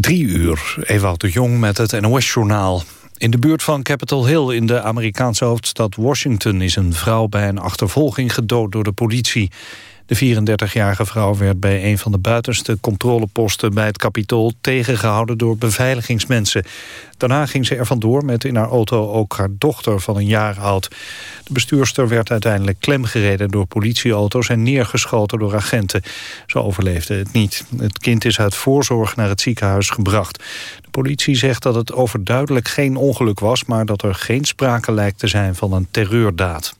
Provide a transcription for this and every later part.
Drie uur, Ewout de Jong met het NOS-journaal. In de buurt van Capitol Hill in de Amerikaanse hoofdstad Washington... is een vrouw bij een achtervolging gedood door de politie. De 34-jarige vrouw werd bij een van de buitenste controleposten bij het Capitool tegengehouden door beveiligingsmensen. Daarna ging ze er vandoor met in haar auto ook haar dochter van een jaar oud. De bestuurster werd uiteindelijk klemgereden door politieauto's en neergeschoten door agenten. Ze overleefde het niet. Het kind is uit voorzorg naar het ziekenhuis gebracht. De politie zegt dat het overduidelijk geen ongeluk was, maar dat er geen sprake lijkt te zijn van een terreurdaad.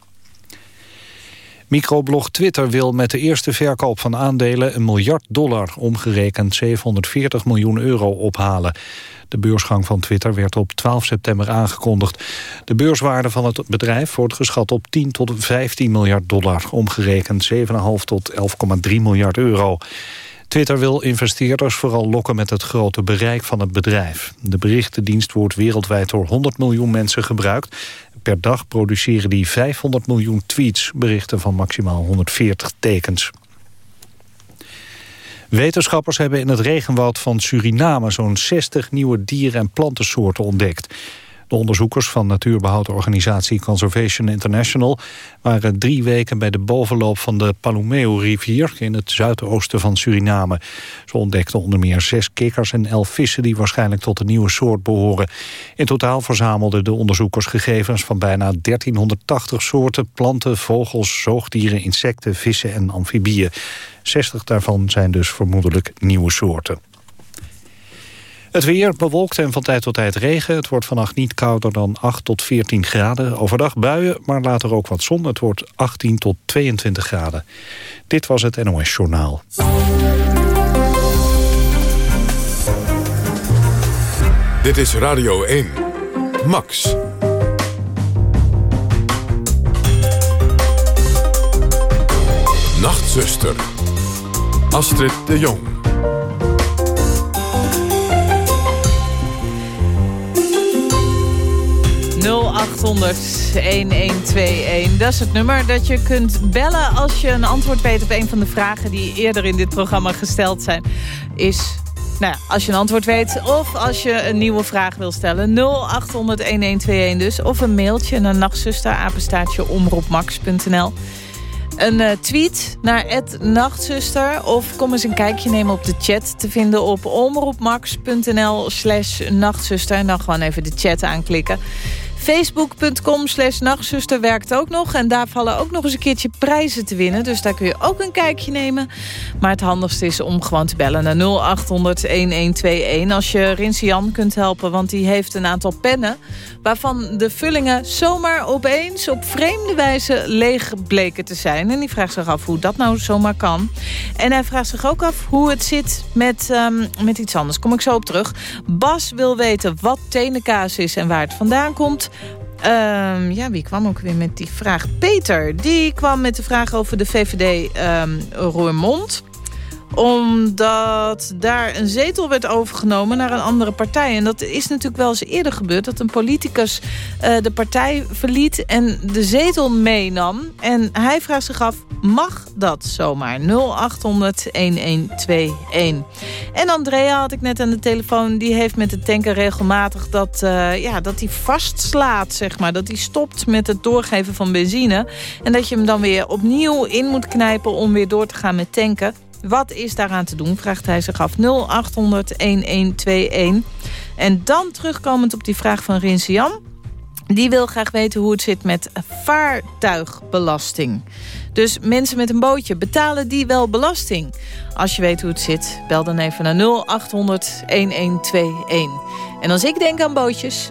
Microblog Twitter wil met de eerste verkoop van aandelen... een miljard dollar, omgerekend 740 miljoen euro, ophalen. De beursgang van Twitter werd op 12 september aangekondigd. De beurswaarde van het bedrijf wordt geschat op 10 tot 15 miljard dollar... omgerekend 7,5 tot 11,3 miljard euro. Twitter wil investeerders vooral lokken met het grote bereik van het bedrijf. De berichtendienst wordt wereldwijd door 100 miljoen mensen gebruikt. Per dag produceren die 500 miljoen tweets, berichten van maximaal 140 tekens. Wetenschappers hebben in het regenwoud van Suriname zo'n 60 nieuwe dieren- en plantensoorten ontdekt. De onderzoekers van natuurbehoudorganisatie Conservation International... waren drie weken bij de bovenloop van de Palomeo-rivier... in het zuidoosten van Suriname. Ze ontdekten onder meer zes kikkers en elf vissen... die waarschijnlijk tot een nieuwe soort behoren. In totaal verzamelden de onderzoekers gegevens... van bijna 1380 soorten planten, vogels, zoogdieren, insecten, vissen en amfibieën. 60 daarvan zijn dus vermoedelijk nieuwe soorten. Het weer bewolkt en van tijd tot tijd regen. Het wordt vannacht niet kouder dan 8 tot 14 graden. Overdag buien, maar later ook wat zon. Het wordt 18 tot 22 graden. Dit was het NOS Journaal. Dit is Radio 1. Max. Nachtzuster. Astrid de Jong. 0800-1121. Dat is het nummer dat je kunt bellen als je een antwoord weet op een van de vragen die eerder in dit programma gesteld zijn. Is, nou ja, als je een antwoord weet of als je een nieuwe vraag wil stellen. 0800-1121 dus. Of een mailtje naar nachtzuster, omroepmax.nl. Een uh, tweet naar nachtzuster of kom eens een kijkje nemen op de chat te vinden op omroepmax.nl slash nachtzuster. En dan gewoon even de chat aanklikken. Facebook.com slash nachtzuster werkt ook nog. En daar vallen ook nog eens een keertje prijzen te winnen. Dus daar kun je ook een kijkje nemen. Maar het handigste is om gewoon te bellen naar 0800-1121. Als je Rinse Jan kunt helpen, want die heeft een aantal pennen... waarvan de vullingen zomaar opeens op vreemde wijze leeg bleken te zijn. En die vraagt zich af hoe dat nou zomaar kan. En hij vraagt zich ook af hoe het zit met, um, met iets anders. Kom ik zo op terug. Bas wil weten wat tenenkaas is en waar het vandaan komt. Um, ja, wie kwam ook weer met die vraag? Peter, die kwam met de vraag over de VVD ehm, Roermond omdat daar een zetel werd overgenomen naar een andere partij. En dat is natuurlijk wel eens eerder gebeurd. Dat een politicus uh, de partij verliet en de zetel meenam. En hij vraagt zich af, mag dat zomaar? 0800-1121. En Andrea had ik net aan de telefoon. Die heeft met het tanken regelmatig dat, uh, ja, dat hij vastslaat. Zeg maar. Dat hij stopt met het doorgeven van benzine. En dat je hem dan weer opnieuw in moet knijpen om weer door te gaan met tanken. Wat is daaraan te doen, vraagt hij zich af. 0800-1121. En dan terugkomend op die vraag van Rinsian. Die wil graag weten hoe het zit met vaartuigbelasting. Dus mensen met een bootje, betalen die wel belasting? Als je weet hoe het zit, bel dan even naar 0800-1121. En als ik denk aan bootjes,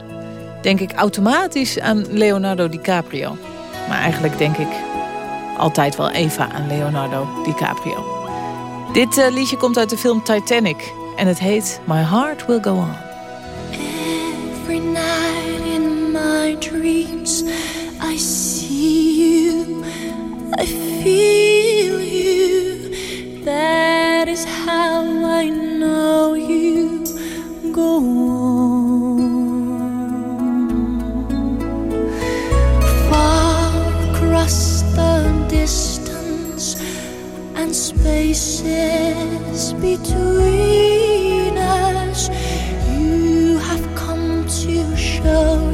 denk ik automatisch aan Leonardo DiCaprio. Maar eigenlijk denk ik altijd wel even aan Leonardo DiCaprio. Dit uh, liedje komt uit de film Titanic. En het heet My Heart Will Go On. Every night in my dreams I see you, I feel you. That is how I know you go on. Far across the distance spaces between us. You have come to show.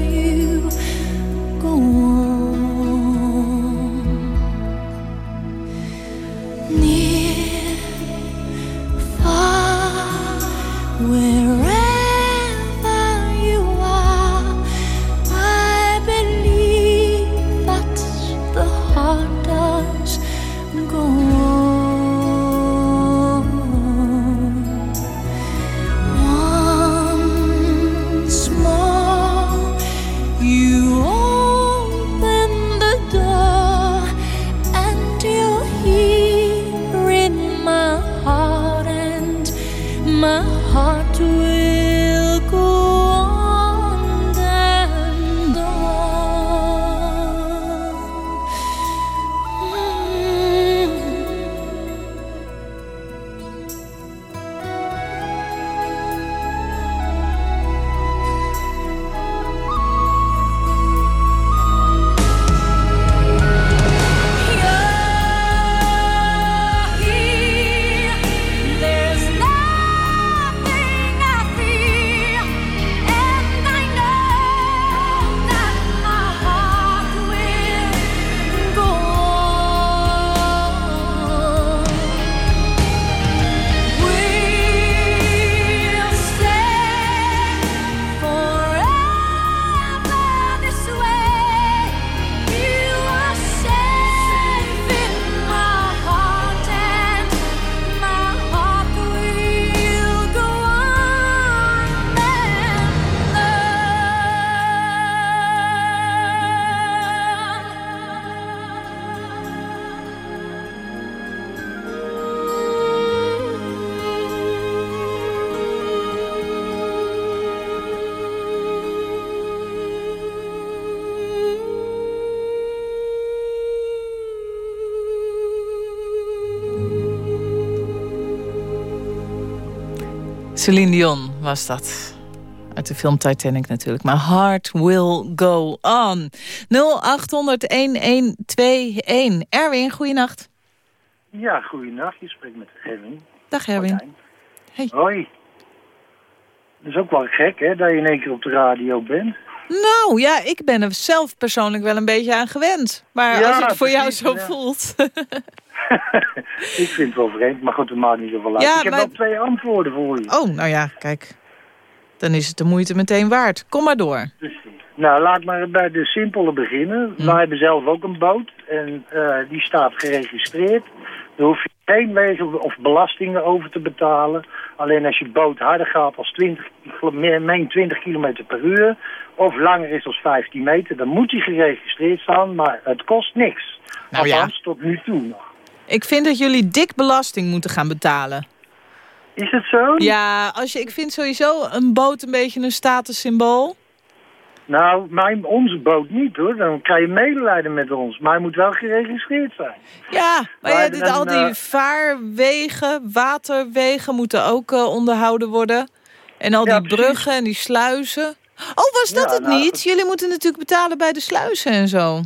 Celine Dion was dat. Uit de film Titanic natuurlijk. Maar Heart Will Go On. 0800-1121. Erwin, goeienacht. Ja, goeienacht. Je spreekt met Erwin. Dag Erwin. Hey. Hoi. Dat is ook wel gek, hè, dat je in één keer op de radio bent. Nou ja, ik ben er zelf persoonlijk wel een beetje aan gewend. Maar Ja, als het voor jou zo ja. voelt... ik vind het wel vreemd, maar goed, dat maakt niet zoveel uit. Ja, ik heb maar- wel twee antwoorden voor je. oh, nou ja, kijk. Dan is het de moeite meteen waard. Kom maar door. Precies. Nou, laat maar bij de simpele beginnen. Hm. Wij hebben zelf ook een boot en eh, die staat geregistreerd. Daar hoef je geen wegen of belastingen over te betalen. Alleen als je boot harder gaat als 20, ik geloof meer- meen 20 km per uur... of langer is als 15 meter, dan moet die geregistreerd staan. Maar het kost niks. Nou ja. Tot nu toe nog. Ik vind dat jullie dik belasting moeten gaan betalen. Is het zo? Ja, als je, ik vind sowieso een boot een beetje een statussymbool. Nou, mijn, onze boot niet hoor. Dan krijg je medelijden met ons. Maar hij moet wel geregistreerd zijn. Ja, maar ja, hebben dit, al die eh, vaarwegen, waterwegen moeten ook eh, onderhouden worden. En al Ja, die precies. bruggen en die sluizen. Oh, was dat Ja, het nou, niet? Jullie moeten natuurlijk betalen bij de sluizen en zo.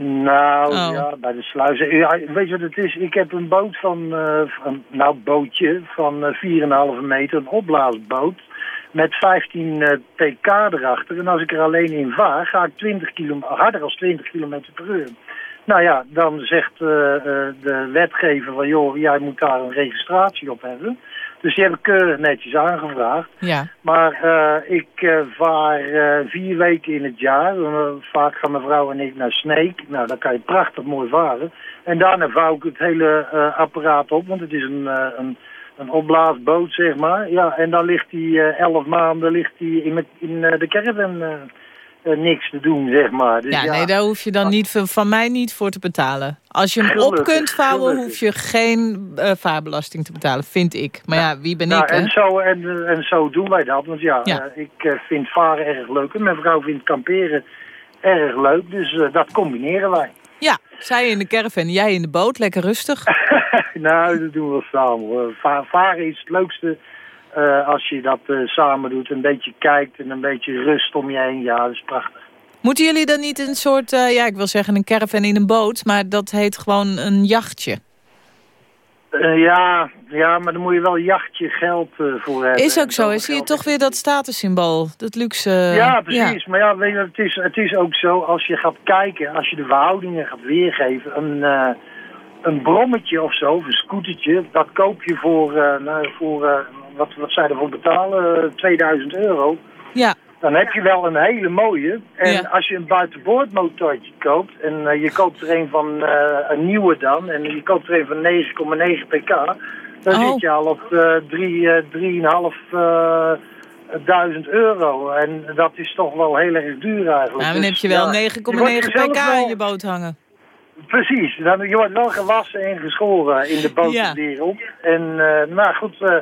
Nou, Oh. ja, bij de sluizen. Ja, weet je wat het is? Ik heb een boot van, eh, van nou, bootje van eh, 4,5 meter, een opblaasboot. Met 15 eh, pk erachter. En als ik er alleen in vaar, ga ik 20 kilo, harder dan 20 km per uur. Nou ja, dan zegt eh, eh, de wetgever van, joh, jij moet daar een registratie op hebben. Dus die heb ik keurig netjes aangevraagd. Ja. Maar eh, ik eh, vaar eh, vier weken in het jaar. Vaak gaan mijn vrouw en ik naar Sneek. Nou, daar kan je prachtig mooi varen. En daarna vouw ik het hele apparaat op, want het is een, een, een opblaasboot, zeg maar. Ja, en dan ligt die elf maanden ligt die in, in de caravan niks te doen, zeg maar. Dus, Ja, nee, daar hoef je dan niet, van- mij niet voor te betalen. Als je hem op kunt vouwen, gelukkig. hoef je geen eh, vaarbelasting te betalen, vind ik. Maar ja, wie ben Nou, ik, hè? en, zo, en, eh, en zo doen wij dat. Want ja, Ja. eh, ik eh, vind varen erg leuk. En mijn vrouw vindt kamperen erg leuk. Dus eh, dat combineren wij. Ja, zij in de caravan, jij in de boot, lekker rustig. nou, dat doen we samen hoor. Varen is het leukste eh, als je dat eh, samen doet. Een beetje kijkt en een beetje rust om je heen. Ja, dat is prachtig. Moeten jullie dan niet een soort, eh, ja, ik wil zeggen een caravan in een boot, maar dat heet gewoon een jachtje. Ja, ja, maar dan moet je wel jachtje geld voor hebben. Is ook zo, zie je toch weer dat statussymbool, dat luxe... Ja, precies. Maar ja, weet je, het, is, het is ook zo, als je gaat kijken, als je de verhoudingen gaat weergeven, een, een brommetje of zo, of een scootertje, dat koop je voor, nou, voor wat, wat zij ervoor betalen, eh, 2000 euro. Ja, Dan heb je wel een hele mooie. En Ja. als je een buitenboordmotortje koopt, en eh, je koopt er een van eh, een nieuwe dan, en je koopt er een van 9,9 pk, dan Oh. zit je al op eh, drie, eh, 3,5 eh, duizend euro. En dat is toch wel heel erg duur eigenlijk. nou, dan Dus, heb je wel ja, 9,9 je wordt pk wel- in je boot hangen. Precies, dan, je wordt wel gewassen en geschoren in de botenwereld. En eh nou goed, eh,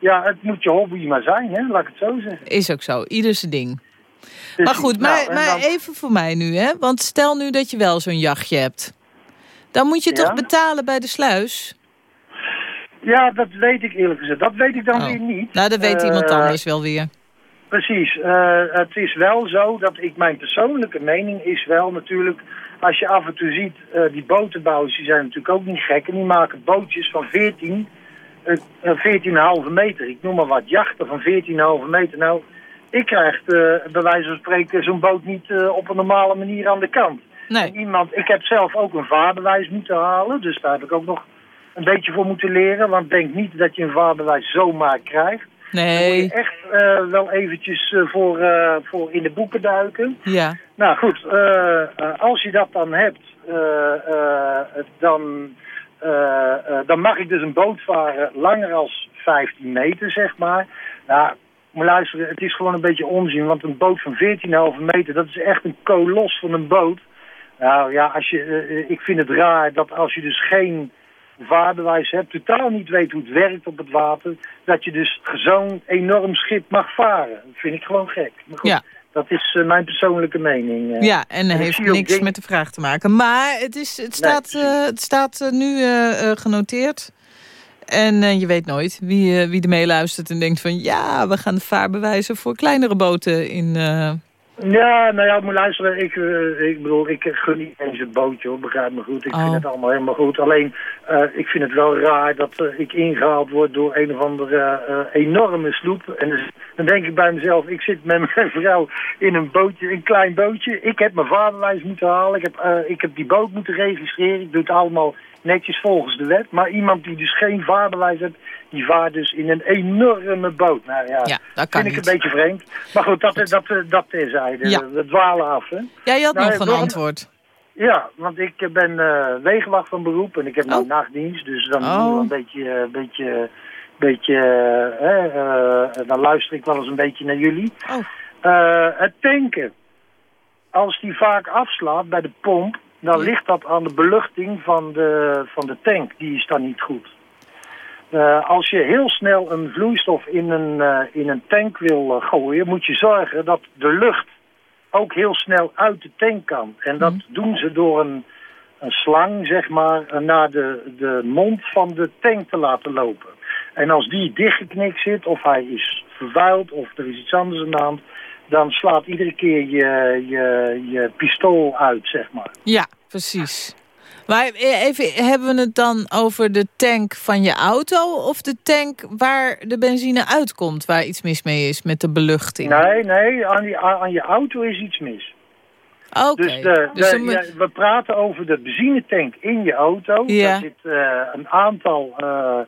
ja, het moet je hobby maar zijn, hè? laat ik het zo zeggen. Is ook zo, ieder zijn ding. Dus, Maar goed, nou, maar, en maar dan- even voor mij nu, hè? Want stel nu dat je wel zo'n jachtje hebt. Dan moet je Ja? toch betalen bij de sluis? Ja, dat weet ik eerlijk gezegd. Dat weet ik dan Oh. weer niet. Nou, dat weet iemand Eh, anders wel weer. Precies. Eh, het is wel zo dat ik, mijn persoonlijke mening is wel natuurlijk... Als je af en toe ziet, eh, die botenbouwers die zijn natuurlijk ook niet gek. En die maken bootjes van 14, eh, eh, 14,5 meter. Ik noem maar wat, jachten van 14,5 meter. Nou, ik krijg eh, bij wijze van spreken zo'n boot niet eh, op een normale manier aan de kant. Nee, iemand, ik heb zelf ook een vaarbewijs moeten halen, dus daar heb ik ook nog een beetje voor moeten leren. Want denk niet dat je een vaarbewijs zomaar krijgt. Daar moet nee, je echt eh, wel eventjes voor, voor in de boeken duiken. ja. Nou goed, als je dat dan hebt, dan, dan mag ik dus een boot varen langer als 15 meter, zeg maar. Nou, maar luisteren, het is gewoon een beetje onzin, want een boot van 14,5 meter, dat is echt een kolos van een boot. Nou ja, als je, eh, eh, ik vind het raar dat als je dus geen vaarbewijs hebt, totaal niet weet hoe het werkt op het water, dat je dus zo'n enorm schip mag varen. Dat vind ik gewoon gek. Ja. Dat is eh, mijn persoonlijke mening. eh. Ja, en heeft niks met de vraag te maken. Maar het, is, het staat, eh, het staat nu genoteerd. En je weet nooit wie, wie er meeluistert en denkt van... ja, we gaan de vaarbewijzen voor kleinere boten in... Ja, nou ja, moet luisteren. Ik, eh, ik bedoel, ik gun niet eens het bootje, hoor. begrijp me goed. Ik Oh. vind het allemaal helemaal goed. Alleen, eh, ik vind het wel raar dat eh, ik ingehaald word door een of andere enorme sloep. En dus, dan denk ik bij mezelf, ik zit met mijn vrouw in een bootje, een klein bootje. Ik heb mijn vaderwijs moeten halen. Ik heb, ik heb die boot moeten registreren. Ik doe het allemaal netjes volgens de wet. Maar iemand die dus geen vaderwijs heeft, die vaart dus in een enorme boot. Nou ja, ja, dat kan vind ik een beetje vreemd. Maar goed, dat, dat, dat terzijde. Ja. We dwalen af, hè. Ja, je had Nou, nog een antwoord. Ja, want ik eh, ben eh, wegenwacht van beroep en ik heb nou Oh. nachtdienst. Dus dan, Oh. een beetje, een beetje, beetje eh, eh, dan luister ik wel eens een beetje naar jullie. Oh. Eh, het tanken. Als die vaak afslaat bij de pomp, dan Ja. ligt dat aan de beluchting van de, van de tank. Die is dan niet goed. Eh, als je heel snel een vloeistof in een, eh, in een tank wil eh, gooien, moet je zorgen dat de lucht ook heel snel uit de tank kan. En dat doen ze door een, een slang, zeg maar, naar de, de mond van de tank te laten lopen. En als die dichtgeknikt zit, of hij is vervuild, of er is iets anders aan de hand, dan slaat iedere keer je, je, je pistool uit, zeg maar. Ja, precies. Maar eh, even, hebben we het dan over de tank van je auto... of de tank waar de benzine uitkomt, waar iets mis mee is met de beluchting? Nee, nee, aan, die, aan je auto is iets mis. Oké. Dus, de, Dus de- ja, we praten over de benzinetank in je auto. Ja. Daar zit eh, een aantal eh,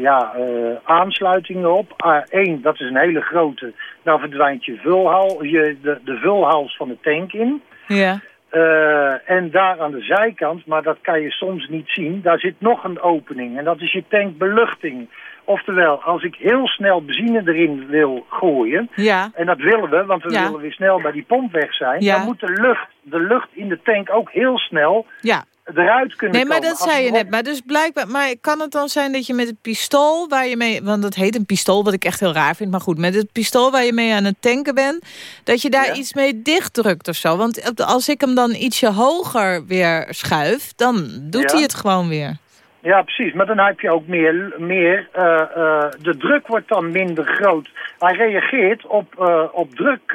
ja, eh, aansluitingen op. Eén, dat is een hele grote. Daar verdwijnt je, vulhal, je de, de vulhals van de tank in. ja. Eh, en daar aan de zijkant, maar dat kan je soms niet zien, daar zit nog een opening. En dat is je tankbeluchting. Oftewel, als ik heel snel benzine erin wil gooien, Ja, en dat willen we, want we Ja. willen weer snel bij die pomp weg zijn. Ja. Dan moet de lucht, de lucht in de tank ook heel snel ja. Eruit kunnen Nee, maar komen. dat zei je net. Maar dus blijkbaar, maar kan het dan zijn dat je met het pistool waar je mee, want dat heet een pistool, wat ik echt heel raar vind, maar goed, met het pistool waar je mee aan het tanken bent, dat je daar Ja. iets mee dichtdrukt of zo. Want als ik hem dan ietsje hoger weer schuif, dan doet Ja. hij het gewoon weer. Ja, precies. Maar dan heb je ook meer... meer eh, eh, de druk wordt dan minder groot. Hij reageert op, eh, op druk...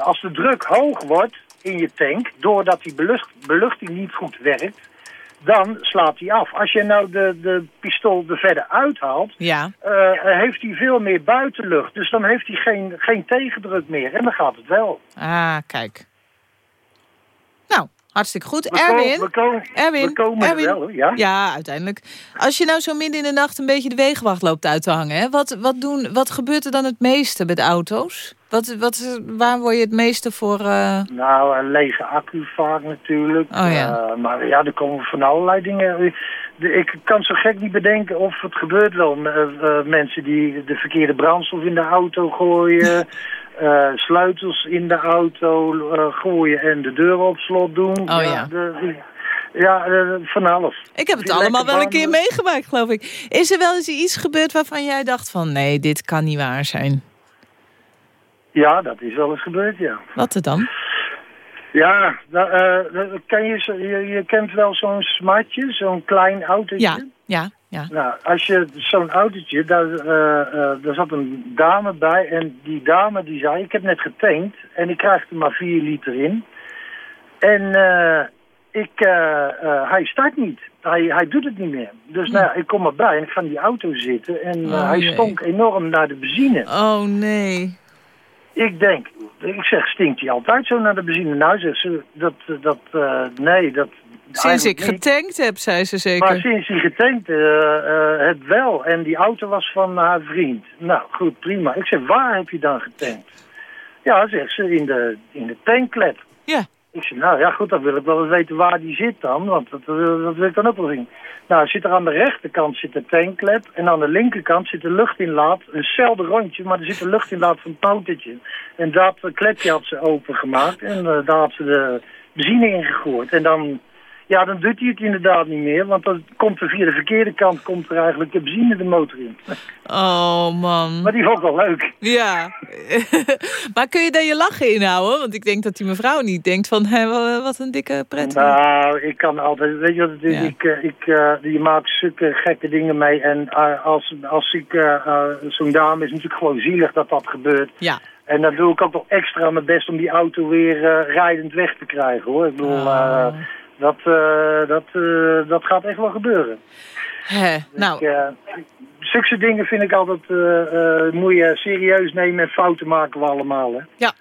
als de druk hoog wordt in je tank... doordat die belucht, beluchting niet goed werkt... dan slaat hij af. Als je nou de, de pistool er verder uithaalt... Ja, eh, heeft hij veel meer buitenlucht. Dus dan heeft hij geen, geen tegendruk meer. En dan gaat het wel. ah, kijk. Nou, hartstikke goed. We komen- Erwin? we komen, Erwin? we komen Erwin? er wel, ja? Ja, uiteindelijk. Als je nou zo midden in de nacht een beetje de wegenwacht loopt uit te hangen... Hè, wat, wat, doen, wat gebeurt er dan het meeste met auto's? Wat, wat, waar word je het meeste voor... eh, Nou, een lege accu vaak natuurlijk. Oh, ja. Eh, maar ja, er komen van allerlei dingen. Ik kan zo gek niet bedenken of het gebeurt wel. Eh, mensen die de verkeerde brandstof in de auto gooien... sleutels in de auto gooien en de deur op slot doen. Oh, ja. de- ja, van alles. Ik heb het Die allemaal wel een keer meegemaakt, geloof ik. Is er wel eens iets gebeurd waarvan jij dacht van... nee, dit kan niet waar zijn? Ja, dat is wel eens gebeurd, ja. Wat er dan? Ja, da- eh, da- ken je, je, je kent wel zo'n smartje, zo'n klein autootje. Ja, ja, ja. Nou, als je zo'n autootje, daar, eh, eh, daar zat een dame bij en die dame die zei, ik heb net getankt en ik krijg er maar 4 liter in. En eh, ik, eh, eh, hij start niet. Hij, hij doet het niet meer. Dus nou, ik kom erbij en ik ga in die auto zitten en eh, Oh, hij stonk enorm naar de benzine. Oh, nee. Ik denk, ik zeg, stinkt hij altijd zo naar de benzine? Nou, zegt ze, dat, dat, eh, nee, dat... Sinds ik niet. getankt heb, zei ze Maar zeker. sinds hij getankt eh, het wel. En die auto was van haar vriend. Nou, goed, prima. Ik zeg, waar heb je dan getankt? Ja, zegt ze, in de, in de tankklep. Ja. Ik zeg, nou ja, goed, dan wil ik wel eens weten waar die zit dan. Want dat, eh, dat wil ik dan ook wel zien. Nou, zit er aan de rechterkant zit de tankklep. En aan de linkerkant zit de luchtinlaat. Eenzelfde rondje, maar er zit een luchtinlaat van het motortje. En dat klepje had ze opengemaakt. En eh, daar had ze de benzine in gegooid. En dan... Ja, dan doet hij het inderdaad niet meer, want dan komt er via de verkeerde kant komt er eigenlijk de benzine de motor in. Oh, man. Maar die vond ik wel leuk. Ja. maar kun je daar je lachen inhouden? Want ik denk dat die mevrouw niet denkt van... Hé, wa- wat een dikke pret. Nou, ik kan altijd, weet je wat het is, Ja. ik, eh, ik, eh, je maakt zulke gekke dingen mee en eh, als, als ik, eh, eh, zo'n dame is natuurlijk gewoon zielig dat dat gebeurt. Ja. En dan doe ik ook nog extra mijn best om die auto weer eh, rijdend weg te krijgen hoor. Ik bedoel, Oh. Dat, eh, dat, eh, dat gaat echt wel gebeuren. Hè, nou, Ik, eh, zulke dingen vind ik altijd, moet je serieus nemen en fouten maken we allemaal. Hè? ja.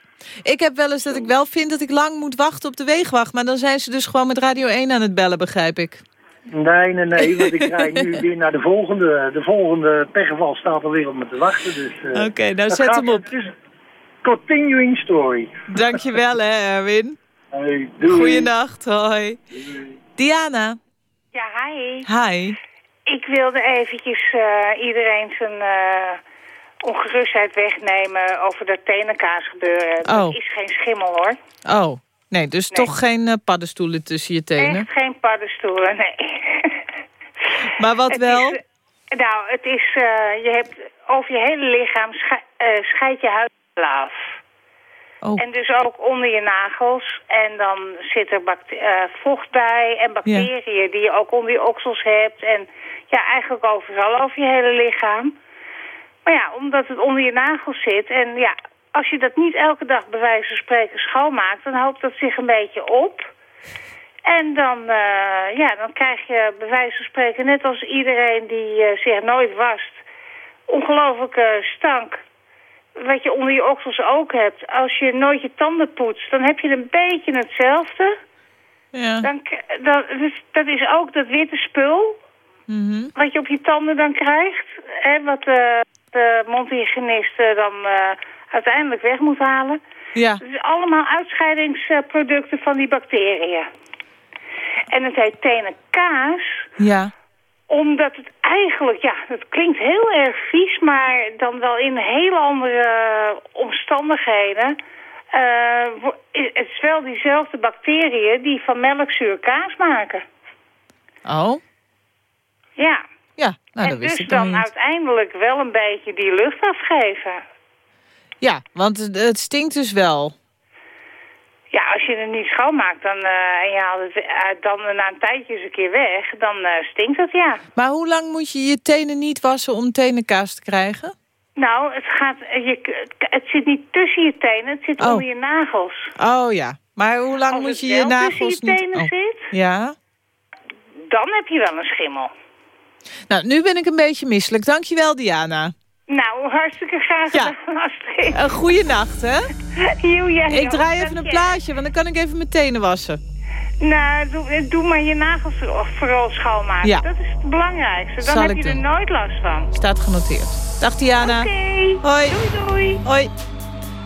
Ik heb wel eens dat ik wel vind dat ik lang moet wachten op de weegwacht. Maar dan zijn ze dus gewoon met Radio 1 aan het bellen, begrijp ik. Nee, nee, nee, want ik rijd nu weer naar de volgende. De volgende pechgeval staat alweer op me te wachten. Dus, Oké, nou zet gaat- hem op. Het is een continuing story. Dankjewel, hè, Erwin. Hey, doei. Goeienacht, hoi. Diana, Ja, hi. hi. Ik wilde eventjes eh, iedereen zijn eh, ongerustheid wegnemen over dat tenenkaas gebeuren. Oh. Het is geen schimmel hoor. Oh, nee, dus Nee. toch geen eh, paddenstoelen tussen je tenen. Echt geen paddenstoelen, nee. Maar wat Het wel? is, nou, het is, eh, je hebt over je hele lichaam schei- eh, scheidt je huidblaas. Oh, En dus ook onder je nagels. En dan zit er eh, vocht bij en bacteriën die je ook onder je oksels hebt. En ja, eigenlijk overal over je hele lichaam. Maar ja, omdat het onder je nagels zit en ja, als je dat niet elke dag bij wijze van spreken schoonmaakt, dan hoopt dat zich een beetje op. En dan, eh, ja, dan krijg je bij wijze van spreken, net als iedereen die eh, zich nooit wast, ongelooflijke stank. Wat je onder je oksels ook hebt. Als je nooit je tanden poetst, dan heb je een beetje hetzelfde. ja. Dan, dan, dus dat is ook dat witte spul Mhm. wat je op je tanden dan krijgt. Hè, wat eh, de mondhygiënist eh, dan eh, uiteindelijk weg moet halen. Ja, Het is allemaal uitscheidingsproducten van die bacteriën. En het heet tenenkaas ja. Omdat het eigenlijk, ja, het klinkt heel erg vies, maar dan wel in hele andere omstandigheden. eh, het is wel diezelfde bacteriën die van melkzuur kaas maken. Oh, Ja. ja. Nou, dat wist dus ik dan dan uiteindelijk wel een beetje die lucht afgeven. Ja, want het, het stinkt dus wel. Ja, als je het niet schoonmaakt dan, eh, en je haalt het eh, dan na een tijdje eens een keer weg, dan eh, stinkt het, ja. Maar hoe lang moet je je tenen niet wassen om tenenkaas te krijgen? Nou, het, gaat, je, het zit niet tussen je tenen, het zit Oh. onder je nagels. Oh ja, maar hoe lang Als moet je je nagels tussen je niet... tenen Oh. zit, Ja. dan heb je wel een schimmel. Nou, nu ben ik een beetje misselijk. Dankjewel, Diana. Nou, hartstikke graag ja. Eh, een goede nacht, hè? Jo, ik draai even een plaatje, want dan kan ik even mijn tenen wassen. Nou, doe, eh, maar je nagels vooral schoonmaken. Ja. Dat is het belangrijkste. Dan Zal heb je doen. er nooit last van. Staat genoteerd. Dag Diana. Oké. Hoi. Doei, doei. Hoi.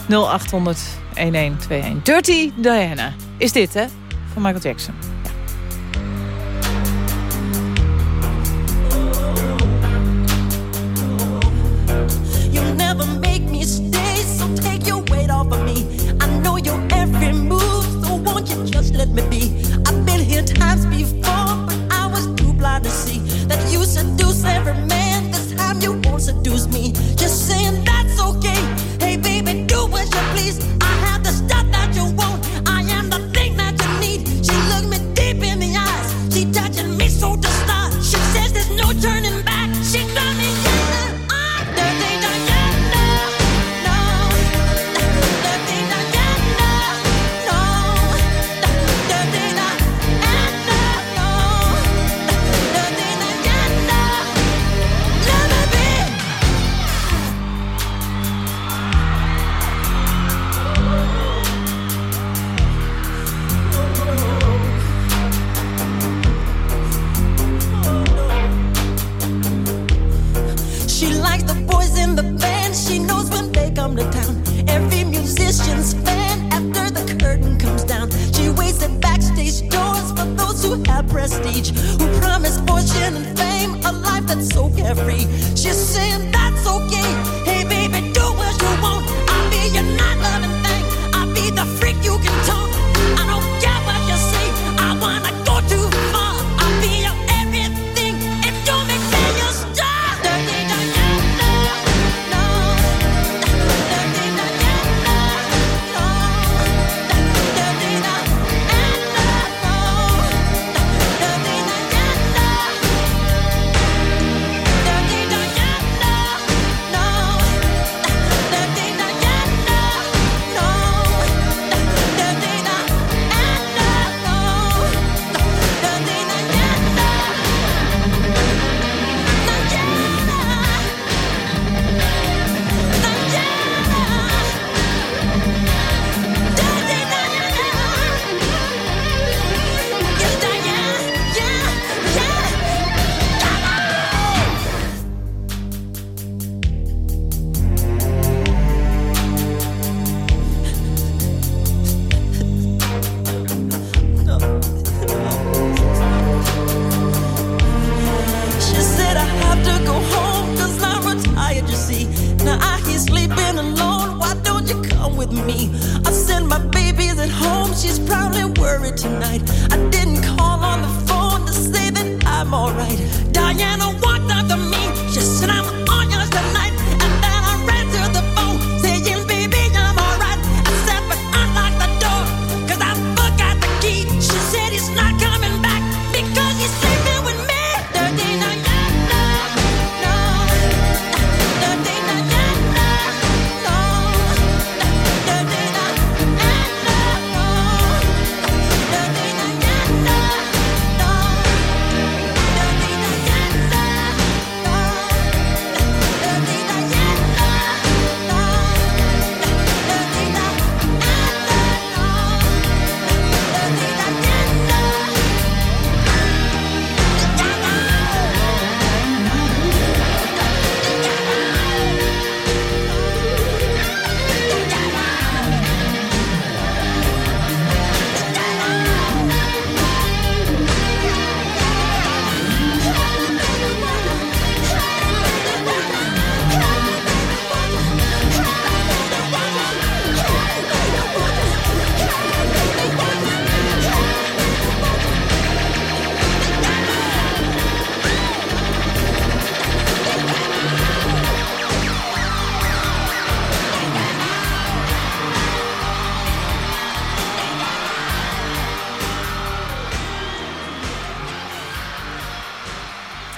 0800 1121. Dirty Diana. Is dit, hè? Van Michael Jackson. never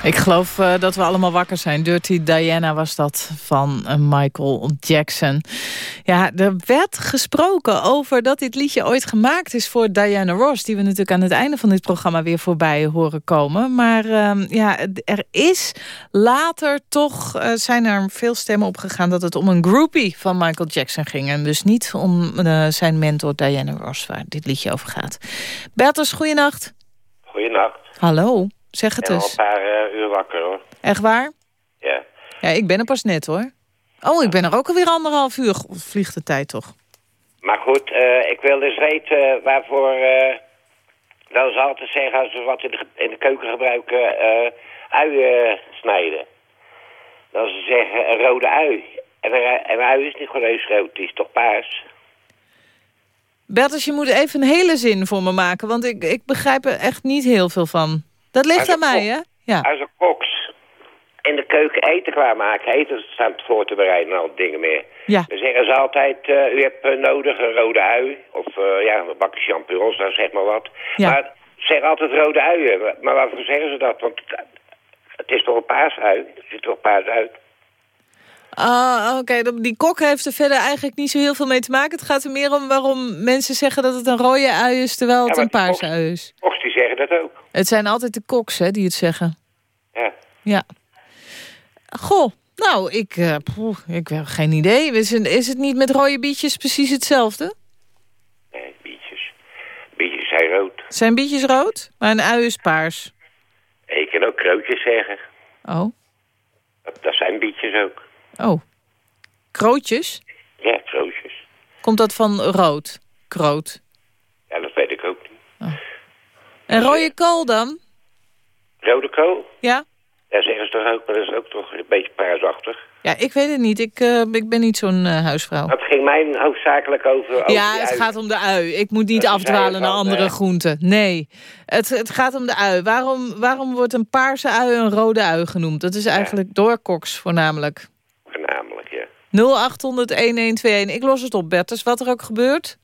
Ik geloof eh, dat we allemaal wakker zijn. Dirty Diana was dat van eh, Michael Jackson. Ja, er werd gesproken over dat dit liedje ooit gemaakt is voor Diana Ross... die we natuurlijk aan het einde van dit programma weer voorbij horen komen. Maar ehm, ja, er is later toch... eh, zijn er veel stemmen opgegaan dat het om een groupie van Michael Jackson ging... en dus niet om zijn mentor Diana Ross waar dit liedje over gaat. Bertus, goeienacht. Goeienacht. Hallo, zeg Ik het ben al een eens. paar eh, uur wakker hoor. Echt waar? Ja. Ja, ik ben er pas net hoor. Oh, ik ben er ook alweer anderhalf uur. Vliegt de tijd toch? Maar goed, eh, ik wil dus weten waarvoor... eh dat ze altijd zeggen als we wat in de, in de keuken gebruiken... eh uien snijden. Dat ze zeggen een rode ui. En een, ui- en een ui is niet gewoon eens rood, die is toch paars? Bertus, je moet even een hele zin voor me maken, want ik, ik begrijp er echt niet heel veel van. Dat ligt aan mij, hè? Ja. Als een koks in de keuken eten klaarmaken, eten staan voor te bereiden en al dingen meer. Ja. Dan zeggen ze altijd, eh, u hebt eh, nodig een rode ui. Of eh, ja, een bakje champignons, nou zeg maar wat. Ja. Maar ze zeggen altijd rode uien. Maar- waarvoor zeggen ze dat? Want het, is toch een paars ui? Er zit toch paars uit? Ah, oké. dan- Die kok heeft er verder eigenlijk niet zo heel veel mee te maken. Het gaat er meer om waarom mensen zeggen dat het een rode ui is... terwijl het Ja, een paarse ui is. Koks die zeggen dat ook. Het zijn altijd de koks, hè, die het zeggen. Ja. Ja. Goh, nou, ik, eh, poeh, ik heb geen idee. Is het, is het niet met rode bietjes precies hetzelfde? Nee, bietjes. Bietjes zijn rood. Zijn bietjes rood, maar een ui is paars. Je kan ook krootjes zeggen. Oh, Dat, dat zijn bietjes ook. oh. Krootjes? Ja, krootjes. Komt dat van rood? Kroot. Ja, dat weet ik ook niet. En rode kool dan? Rode kool? Ja? Ja, zeggen ze toch ook, maar dat is ook toch een beetje paarsachtig. Ja, ik weet het niet. Ik, eh, ik ben niet zo'n eh, huisvrouw. Het ging mij hoofdzakelijk over... over Ja, het ui. gaat om de ui. Ik moet niet Dat afdwalen naar andere groenten. Nee, het, het gaat om de ui. Waarom, waarom wordt een paarse ui een rode ui genoemd? Dat is eigenlijk door koks voornamelijk. Voornamelijk, ja. 0800-1121. Ik los het op, Bertus. Wat er ook gebeurt.